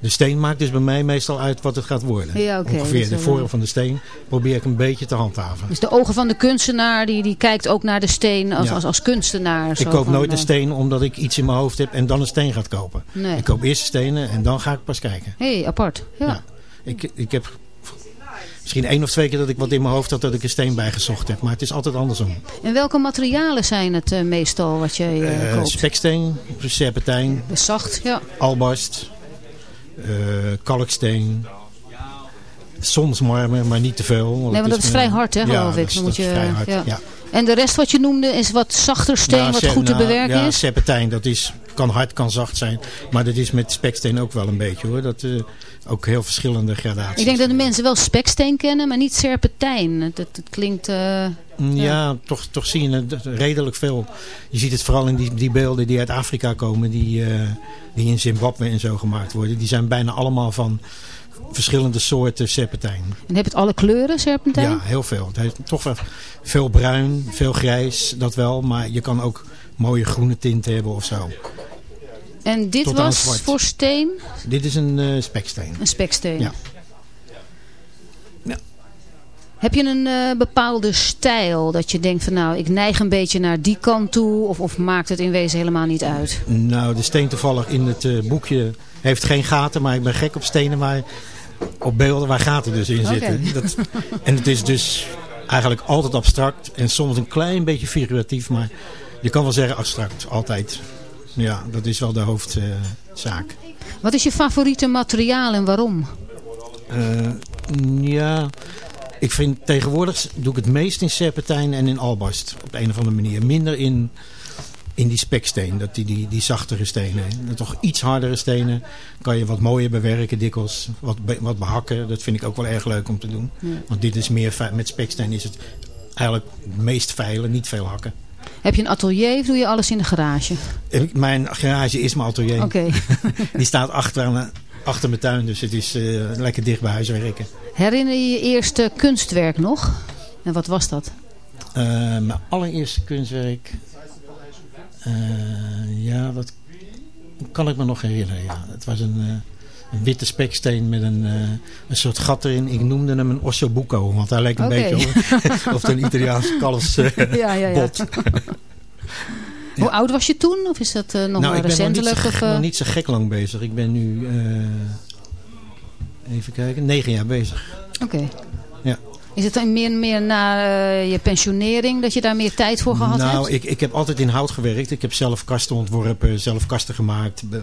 De steen maakt dus bij mij meestal uit wat het gaat worden. Ja. Ongeveer de vorm van de steen probeer ik een beetje te handhaven. Dus de ogen van de kunstenaar, die, die kijkt ook naar de steen als, Ja. als, als kunstenaar. Ik zo koop van, nooit een eh, steen omdat ik iets in mijn hoofd heb en dan een steen gaat kopen. Nee. Ik koop eerst de stenen en dan ga ik pas kijken. Hé, hey, apart. Ja. Ja. Ik, ik heb misschien één of twee keer dat ik wat in mijn hoofd had dat ik een steen bijgezocht heb. Maar het is altijd andersom. En welke materialen zijn het eh, meestal wat je eh, koopt? speksteen, serpentijn, zacht, ja. albast, kalksteen. Soms marmer, maar niet te veel. Nee, want dat is vrij hard, hè, geloof ik. dat is- Dan moet je, vrij hard, ja. En de rest wat je noemde is wat zachter steen, Nou, wat goed te nou, bewerken ja, is? serpentijn, dat is, kan hard, kan zacht zijn. Maar dat is met speksteen ook wel een beetje hoor. Dat eh, ook heel verschillende gradaties. Ik denk dat de mensen wel speksteen kennen, maar niet serpentijn. Het, het klinkt... eh, Ja, toch, toch zie je het redelijk veel. Je ziet het vooral in die, die beelden die uit Afrika komen, die, eh, die in Zimbabwe en zo gemaakt worden. Die zijn bijna allemaal van verschillende soorten serpentijn. En heb je het alle kleuren, serpentijn? Ja, heel veel. Het heeft toch wel veel bruin, veel grijs, dat wel. Maar je kan ook mooie groene tinten hebben of zo. En dit was voor steen Dit is een eh, speksteen. een speksteen. Ja. Ja. Heb je een eh, bepaalde stijl dat je denkt van nou, ik neig een beetje naar die kant toe of, of maakt het in wezen helemaal niet uit? Nou, de steen toevallig in het eh, boekje heeft geen gaten, maar ik ben gek op stenen waar, op beelden waar gaten dus in zitten. Dat, en het is dus eigenlijk altijd abstract en soms een klein beetje figuratief, maar je kan wel zeggen abstract, altijd. Ja, dat is wel de hoofdzaak. Wat is je favoriete materiaal en waarom? Eh, ja, ik vind tegenwoordig doe ik het meest in serpentijn en in albast. Op een of andere manier. Minder in, in die speksteen, dat die, die, die zachtere stenen. Toch iets hardere stenen kan je wat mooier bewerken dikwijls. Wat, be- wat behakken, dat vind ik ook wel erg leuk om te doen. Want dit is meer, met speksteen is het eigenlijk het meest veilen, niet veel hakken. Heb je een atelier of doe je alles in de garage? Mijn garage is mijn atelier. Oké. [LAUGHS] Die staat achter, aan- achter mijn tuin, dus het is eh, lekker dicht bij huis werken. Herinner je je eerste kunstwerk nog? En wat was dat? Eh, mijn allereerste kunstwerk. eh, ja, dat kan ik me nog herinneren. Ja. Het was een, een witte speksteen met een, eh, een soort gat erin. Ik noemde hem een ossobuco, want hij lijkt een beetje op, [LAUGHS] op een Italiaans kalfsbot. Ja, ja, [LAUGHS] ja. Hoe oud was je toen? Of is dat eh, nog nou, maar ik ben nog niet, recentelijk? zo, of, eh? nog niet zo gek lang bezig. Ik ben nu, even kijken, negen jaar bezig. Oké. Ja. Is het dan meer, meer na eh, je pensionering dat je daar meer tijd voor gehad nou, hebt? ik, ik heb altijd in hout gewerkt. Ik heb zelf kasten ontworpen, zelf kasten gemaakt. be-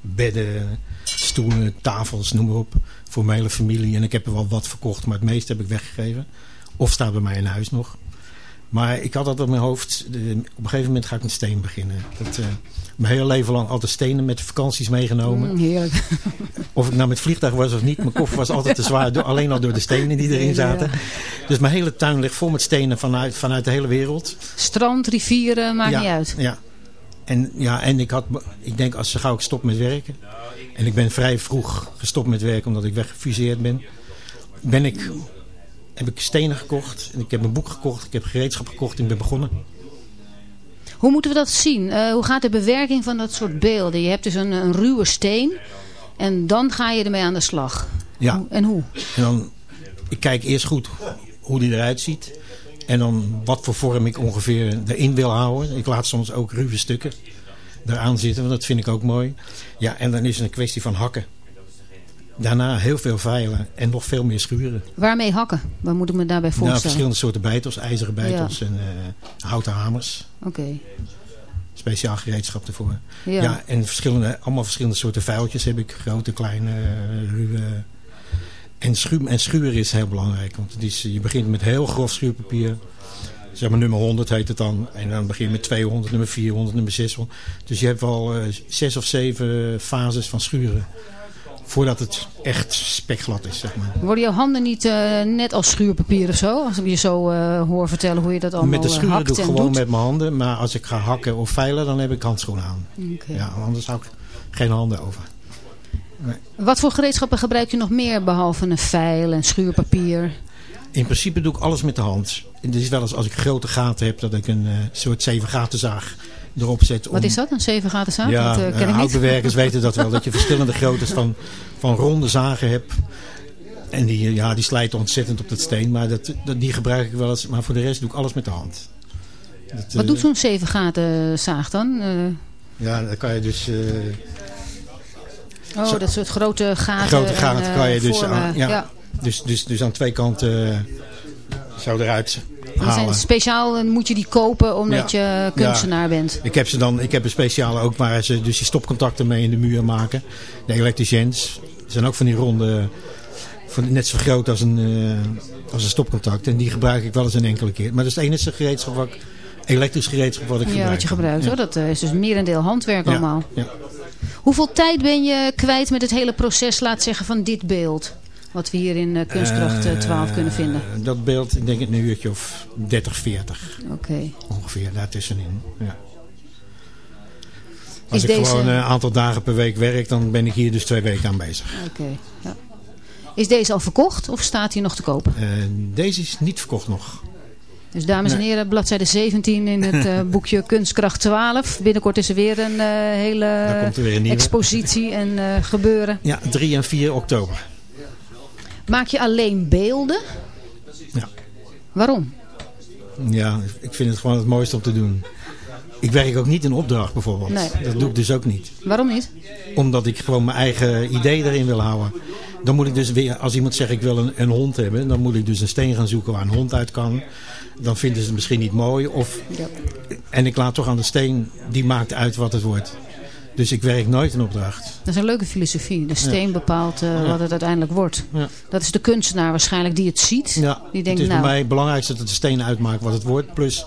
Bedden, stoelen, tafels, noem maar op. Voor mijn hele familie. En ik heb er wel wat verkocht, maar het meeste heb ik weggegeven. Of staat bij mij in huis nog. Maar ik had dat op mijn hoofd. op een gegeven moment ga ik met steen beginnen. Dat, eh, mijn hele leven lang altijd stenen met vakanties meegenomen. Mm, heerlijk. [LAUGHS] Of ik nou met vliegtuig was of niet. Mijn koffer was altijd te zwaar. Door, alleen al door de stenen die erin zaten. Dus mijn hele tuin ligt vol met stenen vanuit, vanuit de hele wereld. Strand, rivieren, maakt ja, niet uit. Ja. En, ja, en ik, had, ik denk als ze gauw ik stop met werken. En ik ben vrij vroeg gestopt met werken omdat ik weggefuseerd ben. Ben ik, heb ik stenen gekocht. En ik heb een boek gekocht. Ik heb gereedschap gekocht en ik ben begonnen. Hoe moeten we dat zien? Eh, hoe gaat de bewerking van dat soort beelden? Je hebt dus een, een ruwe steen. En dan ga je ermee aan de slag. Ja. En hoe? En dan, ik kijk eerst goed hoe die eruit ziet. En dan wat voor vorm ik ongeveer erin wil houden. Ik laat soms ook ruwe stukken eraan zitten, want dat vind ik ook mooi. Ja, en dan is het een kwestie van hakken. Daarna heel veel veilen en nog veel meer schuren. Waarmee hakken? Wat moet ik me daarbij Nou, voorstellen? verschillende soorten bijtels, ijzeren bijtels en eh, houten hamers. Oké. Speciaal gereedschap ervoor. Ja. Ja. en verschillende, allemaal verschillende soorten vuiltjes heb ik. Grote, kleine, eh, ruwe. En, schu en schuren is heel belangrijk. Want het is, je begint met heel grof schuurpapier. Zeg maar nummer 100 heet het dan. En dan begin je met 200, nummer 400, nummer 600. Dus je hebt wel eh, zes of zeven fases van schuren. Voordat het echt spekglad is, zeg maar. Worden jouw handen niet eh, net als schuurpapier of zo? Als ik je zo eh, hoor vertellen hoe je dat allemaal met de schuren doe ik gewoon doet. met mijn handen. Maar als ik ga hakken of veilen, dan heb ik handschoenen aan. Ja, anders hou ik geen handen over. Wat voor gereedschappen gebruik je nog meer behalve een vijl en schuurpapier? In principe doe ik alles met de hand. En Het is wel eens als ik grote gaten heb, dat ik een eh, soort zeven gatenzaag erop zet. Wat is dat? Een zeven gaten zaag? Ja, dat eh, ken eh, ik houtbewerkers [LAUGHS] weten dat wel. Dat je verschillende groottes van, van ronde zagen hebt. En die, eh, ja, die slijten ontzettend op dat steen. Maar dat, dat, die gebruik ik wel eens. Maar voor de rest doe ik alles met de hand. Dat, Wat eh, doet zo'n zeven gaten zaag dan? Eh, Ja, dan kan je dus... oh, Zo- dat soort grote gaten. grote en, gaten eh, kan je dus vormen. aan, ja, ja. Dus, dus, dus aan twee kanten eh, zo eruit Die zijn halen. speciaal, moet je die kopen omdat je kunstenaar bent. Ik heb ze dan, ik heb een speciale ook waar ze dus die stopcontacten mee in de muur maken. De elektriciens. Er zijn ook van die ronde, van, net zo groot als een, eh, als een stopcontact. En die gebruik ik wel eens een enkele keer. Maar dat is het enige gereedschap wat ik, elektrisch gereedschap wat ik Ja, gebruik. wat je gebruikt. Ja. hoor. Dat eh, is dus merendeel handwerk Ja, allemaal. ja. Hoeveel tijd ben je kwijt met het hele proces, laat zeggen, van dit beeld? Wat we hier in eh, Kunstkracht eh, 12 kunnen vinden. Eh, dat beeld, ik denk een uurtje of 30, 40 Oké. ongeveer daartussenin. Ja. Als Is ik deze- gewoon een aantal dagen per week werk, dan ben ik hier dus twee weken aan bezig. Oké. Ja. Is deze al verkocht of staat hier nog te kopen? Eh, deze is niet verkocht nog. Dus dames en heren, bladzijde 17 in het [LAUGHS] eh, boekje Kunstkracht 12. Binnenkort is er weer een eh, hele weer een expositie en eh, gebeuren. Ja, 3 en 4 oktober. Maak je alleen beelden? Ja. Waarom? Ja, ik vind het gewoon het mooiste om te doen. Ik werk ook niet in opdracht bijvoorbeeld. Nee. Dat doe ik dus ook niet. Waarom niet? Omdat ik gewoon mijn eigen idee erin wil houden. Dan moet ik dus weer, als iemand zegt ik wil een, een hond hebben, dan moet ik dus een steen gaan zoeken waar een hond uit kan. Dan vinden ze het misschien niet mooi. Of, Ja. En ik laat toch aan de steen, die maakt uit wat het wordt. Dus ik werk nooit in opdracht. Dat is een leuke filosofie. De steen bepaalt eh, Ja. wat het uiteindelijk wordt. Ja. Dat is de kunstenaar waarschijnlijk die het ziet. Die denkt, het is nou, voor mij het belangrijkste dat de steen uitmaakt wat het wordt. Plus,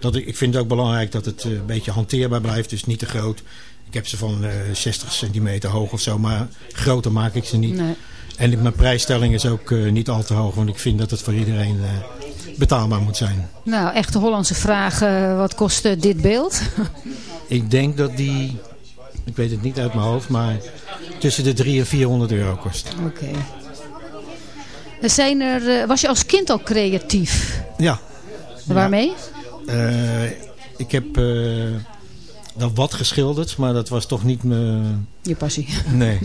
dat ik, ik vind het ook belangrijk dat het eh, een beetje hanteerbaar blijft. Dus niet te groot. Ik heb ze van eh 60 centimeter hoog of zo. Maar groter maak ik ze niet. nee. En mijn prijsstelling is ook niet al te hoog. Want ik vind dat het voor iedereen betaalbaar moet zijn. nou, echte Hollandse vraag. eh, wat kost eh, dit beeld? [LAUGHS] Ik denk dat die... Ik weet het niet uit mijn hoofd. Maar tussen de 300 en 400 euro kost. Oké. Zijn er, eh, was je als kind al creatief? Ja. Waarmee? Ik heb dan wat geschilderd. Maar dat was toch niet mijn... Je passie. Nee.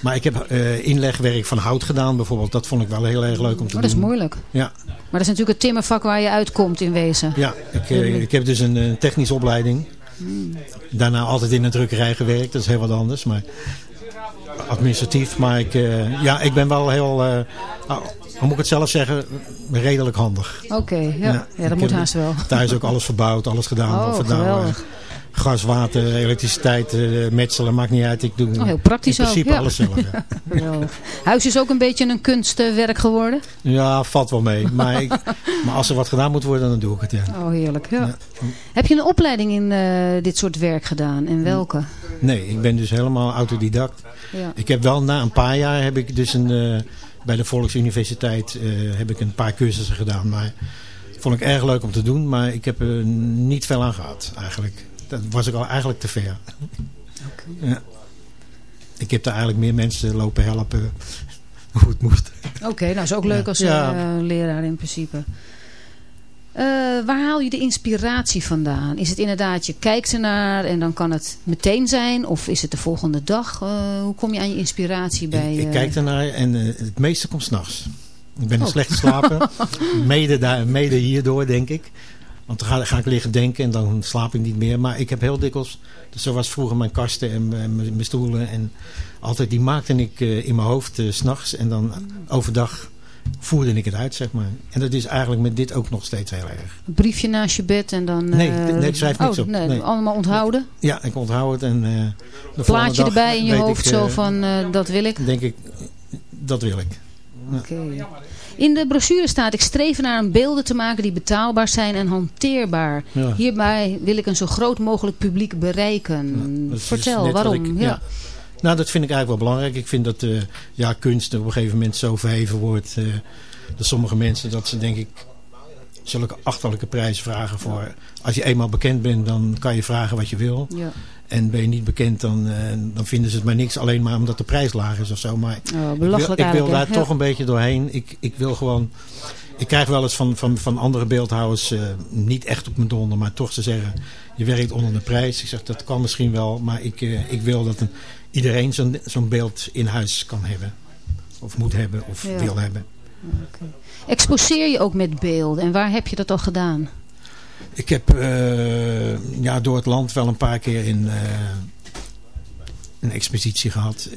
Maar ik heb eh, inlegwerk van hout gedaan bijvoorbeeld. Dat vond ik wel heel erg leuk om te Oh, dat is doen. moeilijk. Ja, Maar dat is natuurlijk het timmervak waar je uitkomt in wezen. ja ik, eh, ik heb dus een technische opleiding. Daarna altijd in een drukkerij gewerkt. Dat is heel wat anders. Maar administratief. Maar ik, eh, ja, ik ben wel heel... nou, hoe moet ik het zelf zeggen? Redelijk handig. Oké, ja. ja. dat moet haast wel. Thuis ook alles verbouwd, alles gedaan. Oh, of het nou geweldig. Gas, water, elektriciteit, eh, metselen, maakt niet uit. Ik doe Oh, heel praktisch in principe ook, ja. alles zelf. Ja. [LAUGHS] Huis is ook een beetje een kunstwerk geworden. ja, valt wel mee. Maar, ik, [LAUGHS] maar als er wat gedaan moet worden, dan doe ik het. Ja. Oh, heerlijk. Ja. Heb je een opleiding in eh, dit soort werk gedaan? En welke? Nee, ik ben dus helemaal autodidact. Ja. Ik heb wel na een paar jaar heb ik dus een, eh, bij de Volksuniversiteit eh, heb ik een paar cursussen gedaan. Maar vond ik erg leuk om te doen, maar ik heb er niet veel aan gehad eigenlijk. Dat was ik al eigenlijk te ver. Ja. Ik heb daar eigenlijk meer mensen lopen helpen [LAUGHS] hoe het moest. Oké, nou is ook leuk als Ja. eh, leraar in principe. Eh, waar haal je de inspiratie vandaan? Is het inderdaad, je kijkt ernaar en dan kan het meteen zijn? Of is het de volgende dag? Eh, hoe kom je aan je inspiratie bij... Ik, ik kijk ernaar en het meeste komt s'nachts. Ik ben een Oh. slecht slapen. [LAUGHS] mede, daar, mede hierdoor, denk ik. Want dan ga, ga ik liggen denken en dan slaap ik niet meer. Maar ik heb heel dikwijls, dus zoals vroeger mijn kasten en mijn, stoelen. En altijd, die maakte ik eh, in mijn hoofd eh, s s'nachts. En dan overdag voerde ik het uit, zeg maar. En dat is eigenlijk met dit ook nog steeds heel erg. Een briefje naast je bed en dan... Nee, eh, nee, ik schrijf niks oh, op. Nee, Nee. allemaal onthouden? Ja, ik onthoud het. En, eh, de Plaatje erbij in je hoofd ik, zo eh, van, eh, dat wil ik? denk ik, dat wil ik. Oké. In de brochure staat, ik streef naar een beelden te maken die betaalbaar zijn en hanteerbaar. Ja. Hierbij wil ik een zo groot mogelijk publiek bereiken. Is Vertel, waarom? ik- ja. Nou, dat vind ik eigenlijk wel belangrijk. Ik vind dat eh, ja, kunst op een gegeven moment zo verheven wordt. eh dat sommige mensen dat ze denk ik zulke achterlijke prijzen vragen voor. Als je eenmaal bekend bent, dan kan je vragen wat je wil. Ja. En ben je niet bekend, dan, eh, dan vinden ze het maar niks. Alleen maar omdat de prijs laag is of zo. Maar Oh, ik wil, ik daar toch een beetje doorheen. Ik, ik wil gewoon... Ik krijg wel eens van, van, van andere beeldhouwers, eh, niet echt op mijn donder, maar toch ze zeggen, je werkt onder de prijs. Ik zeg, dat kan misschien wel, maar ik, eh, ik wil dat een, iedereen zo'n zo'n beeld in huis kan hebben. Of moet hebben, of Ja. wil hebben. Exposeer je ook met beelden en waar heb je dat al gedaan? Ik heb eh, ja, door het land wel een paar keer in, eh, een expositie gehad.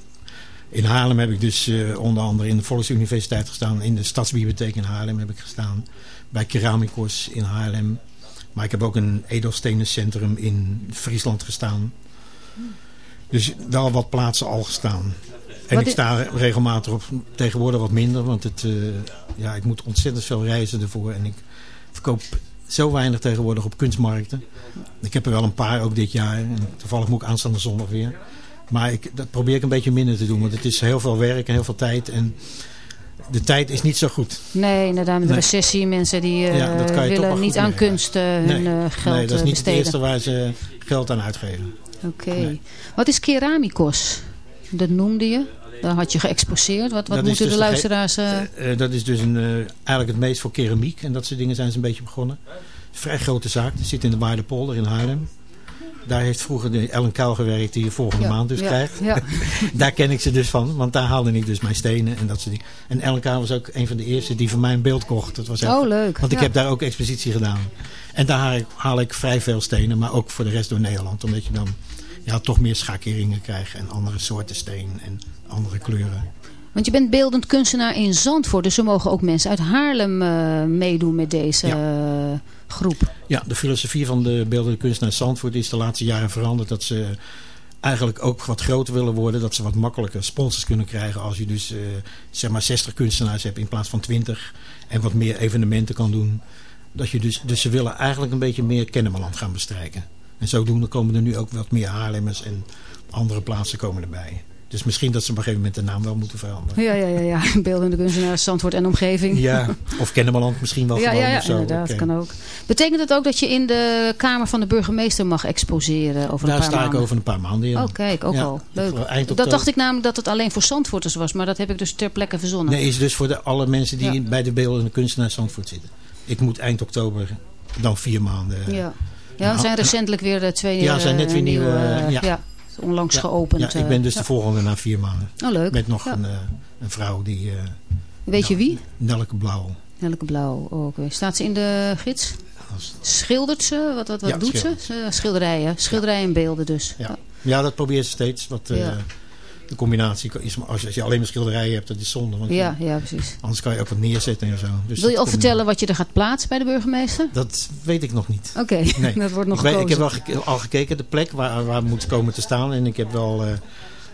In Haarlem heb ik dus eh, onder andere in de Volksuniversiteit gestaan. In de Stadsbibliotheek in Haarlem heb ik gestaan. Bij Keramikos in Haarlem. Maar ik heb ook een edelstenencentrum in Friesland gestaan. Dus wel wat plaatsen al gestaan. En Wat ik sta regelmatig op, tegenwoordig wat minder. Want het, ja, ik moet ontzettend veel reizen ervoor. En ik verkoop zo weinig tegenwoordig op kunstmarkten. Ik heb er wel een paar ook dit jaar. En toevallig moet ik aanstaande zondag weer. Maar ik, dat probeer ik een beetje minder te doen. Want het is heel veel werk en heel veel tijd. En de tijd is niet zo goed. Nee, inderdaad, met de Nee. recessie, mensen die eh, Ja, willen niet aan kunst eh, hun eh, geld nee, dat is niet het besteden. eerste waar ze geld aan uitgeven. Oké. Wat is keramikos? Dat noemde je. Daar had je geëxposeerd. Wat, wat moeten dus de luisteraars... eh, Eh, eh, dat is dus een, eigenlijk het meest voor keramiek. En dat soort dingen zijn ze een beetje begonnen. Vrij grote zaak. Die zit in de Waardepolder in Haarlem. Daar heeft vroeger de Ellen Kuil gewerkt die je volgende Ja, maand dus ja, krijgt. ja. [LAUGHS] daar ken ik ze dus van. Want daar haalde ik dus mijn stenen en dat soort dingen. En Ellen Kuil was ook een van de eerste die van mij een beeld kocht. Dat was heel- Oh, leuk. Want ik heb daar ook expositie gedaan. En daar haal ik, haal ik vrij veel stenen. Maar ook voor de rest door Nederland. Omdat je dan ja, toch meer schakeringen krijgt. En andere soorten steen en andere kleuren. Want je bent beeldend kunstenaar in Zandvoort. Dus er mogen ook mensen uit Haarlem eh, meedoen met deze eh, groep. Ja, de filosofie van de beeldende kunstenaar Zandvoort is de laatste jaren veranderd. Dat ze eigenlijk ook wat groter willen worden. Dat ze wat makkelijker sponsors kunnen krijgen. Als je dus eh, zeg maar 60 kunstenaars hebt in plaats van 20. En wat meer evenementen kan doen. Dat je dus, dus ze willen eigenlijk een beetje meer Kennemerland gaan bestrijken. En zodoende komen er nu ook wat meer Haarlemmers en andere plaatsen komen erbij. Dus misschien dat ze op een gegeven moment de naam wel moeten veranderen. Ja, ja, ja, ja. [LAUGHS] Beeldende kunstenaar Zandvoort en omgeving. Ja, [LAUGHS] of Kennemerland misschien wel ja, gewoon ja, ja of zo. inderdaad. Kan ook. Betekent het ook dat je in de kamer van de burgemeester mag exposeren over Daar een paar sta maanden? ik over een paar maanden in. Oh, kijk, ook Ja, al. Leuk. Dat dacht ik namelijk dat het alleen voor Zandvoorters was. Maar dat heb ik dus ter plekke verzonnen. Nee, is dus voor de, alle mensen die Ja. bij de beeldende kunstenaar Zandvoort zitten. Ik moet eind oktober dan vier maanden. Ja. Ja, er zijn recentelijk weer eh, twee Ja, er zijn net eh, weer nieuwe... nieuwe, eh, ja. Onlangs Ja. geopend. Ja, ik ben dus eh, de volgende na vier maanden. Oh, leuk. Met nog een, eh, een vrouw die... eh, Weet je wie? Nelke Blauw. Nelke Blauw. Oh, oké. Staat ze in de gids? Schildert ze? Wat, wat, wat doet schildert. ze? Schilderijen. Schilderijen en beelden dus. Ja. ja, dat probeert ze steeds. Wat, eh, Ja. De combinatie is, als je, als je alleen maar schilderijen hebt, dat is zonde. Want Ja, ja, precies. Anders kan je ook wat neerzetten en zo. Dus Wil je al vertellen wat je er gaat plaatsen bij de burgemeester? Dat weet ik nog niet. Oké, Nee. [LAUGHS] dat wordt nog ik, weet- ik heb wel geke- al gekeken de plek waar, waar moet komen te staan. En ik heb wel eh,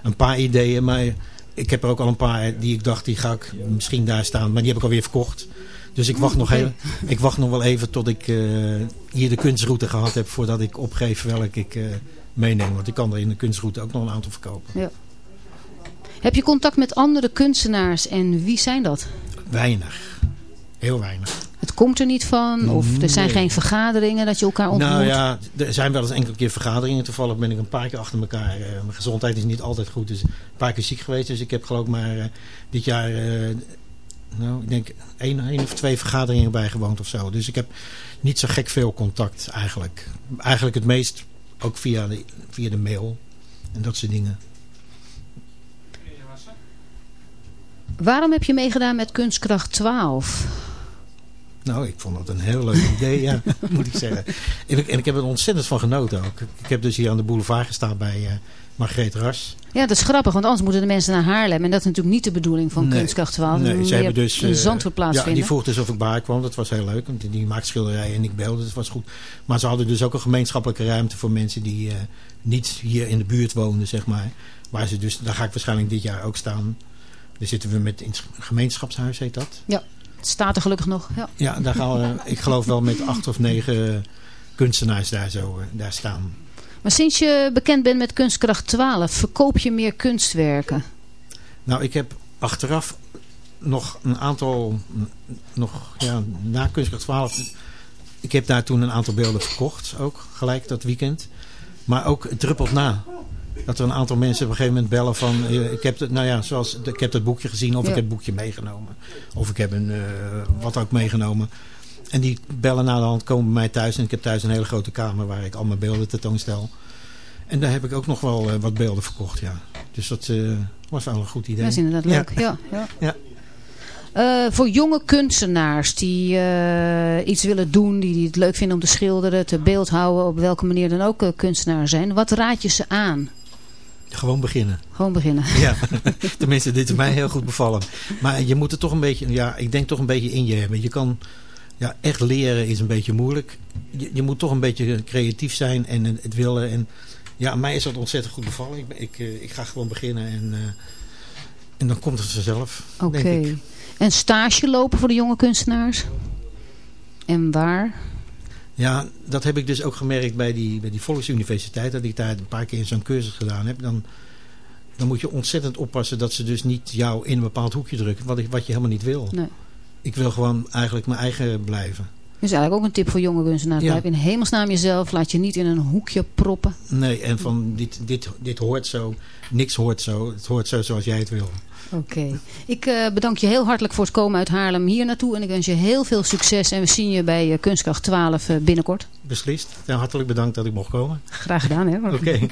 een paar ideeën. Maar ik heb er ook al een paar die ik dacht, die ga ik misschien daar staan. Maar die heb ik alweer verkocht. Dus ik wacht, nog, heel, ik wacht nog wel even tot ik eh, hier de kunstroute gehad heb. Voordat ik opgeef welke ik eh, meeneem. Want ik kan er in de kunstroute ook nog een aantal verkopen. Ja. Heb je contact met andere kunstenaars en wie zijn dat? Weinig. Heel weinig. Het komt er niet van? Of er zijn Nee. geen vergaderingen dat je elkaar ontmoet? Nou ja, er zijn wel eens enkele keer vergaderingen. Toevallig ben ik een paar keer achter elkaar. eh, mijn gezondheid is niet altijd goed. Dus een paar keer ziek geweest. Dus ik heb geloof ik maar eh, dit jaar... eh, nou, ik denk één, één of twee vergaderingen bijgewoond of zo. Dus ik heb niet zo gek veel contact eigenlijk. Eigenlijk het meest ook via de, via de mail. En dat soort dingen. Waarom heb je meegedaan met Kunstkracht 12? Nou, ik vond dat een heel leuk [LAUGHS] idee, ja, moet ik zeggen. En ik, en ik heb er ontzettend van genoten ook. Ik heb dus hier aan de boulevard gestaan bij eh Margreet Ras. Ja, dat is grappig, want anders moeten de mensen naar Haarlem. En dat is natuurlijk niet de bedoeling van Nee. Kunstkracht 12. Nee, ze hebben dus... in eh, Zandvoort ja, die vroeg dus of ik bij kwam. Dat was heel leuk. Want die, maakt schilderijen en ik beelden. Dus dat was goed. Maar ze hadden dus ook een gemeenschappelijke ruimte voor mensen die eh, niet hier in de buurt woonden, zeg maar. Waar ze dus, daar ga ik waarschijnlijk dit jaar ook staan. Daar zitten we met in het gemeenschapshuis, heet dat. Ja, het staat er gelukkig nog. Ja. Ja, daar gaan we, [LAUGHS] ik geloof wel met acht of negen kunstenaars daar zo eh, daar staan. Maar sinds je bekend bent met Kunstkracht 12, verkoop je meer kunstwerken? Nou, ik heb achteraf nog een aantal, nog ja, na Kunstkracht 12, ik heb daar toen een aantal beelden verkocht, ook gelijk dat weekend. Maar ook het druppelt na. Dat er een aantal mensen op een gegeven moment bellen van, eh, ik heb het, nou ja, zoals, ik heb dat boekje gezien of Ja. ik heb het boekje meegenomen. Of ik heb een, eh, wat ook meegenomen. En die bellen na de hand, komen bij mij thuis en ik heb thuis een hele grote kamer waar ik al mijn beelden tentoonstel. En daar heb ik ook nog wel eh, wat beelden verkocht, ja. Dus dat was wel een goed idee. Dat is inderdaad leuk. Ja. Ja, [LAUGHS] Ja. Voor jonge kunstenaars die iets willen doen, die, die het leuk vinden om te schilderen, te beeldhouden, op welke manier dan ook kunstenaar zijn. Wat raad je ze aan? Gewoon beginnen. Gewoon beginnen. [LAUGHS] Ja, tenminste, dit is mij heel goed bevallen. Maar je moet het toch een beetje, ja, ik denk toch een beetje in je hebben. Je kan, ja, echt leren is een beetje moeilijk. Je, je moet toch een beetje creatief zijn en het willen. En ja, mij is dat ontzettend goed bevallen. Ik, ik, eh, ik ga gewoon beginnen en, eh, en dan komt het vanzelf. Oké. ik. En stage lopen voor de jonge kunstenaars? En waar? Ja, dat heb ik dus ook gemerkt bij die, bij die Volksuniversiteit. Dat ik daar een paar keer zo'n cursus gedaan heb. Dan, dan moet je ontzettend oppassen dat ze dus niet jou in een bepaald hoekje drukken. Wat, ik, wat je helemaal niet wil. Nee. Ik wil gewoon eigenlijk mijn eigen blijven. Dus eigenlijk ook een tip voor jonge kunstenaars. Ja. Blijf in hemelsnaam jezelf. Laat je niet in een hoekje proppen. Nee, en van dit, dit, dit hoort zo. Niks hoort zo. Het hoort zo zoals jij het wil. Oké. Ik eh, bedank je heel hartelijk voor het komen uit Haarlem hier naartoe. En ik wens je heel veel succes. En we zien je bij eh, Kunstkracht 12 eh, binnenkort. Beslist. En hartelijk bedankt dat ik mocht komen. Graag gedaan hè. Oké. [LAUGHS]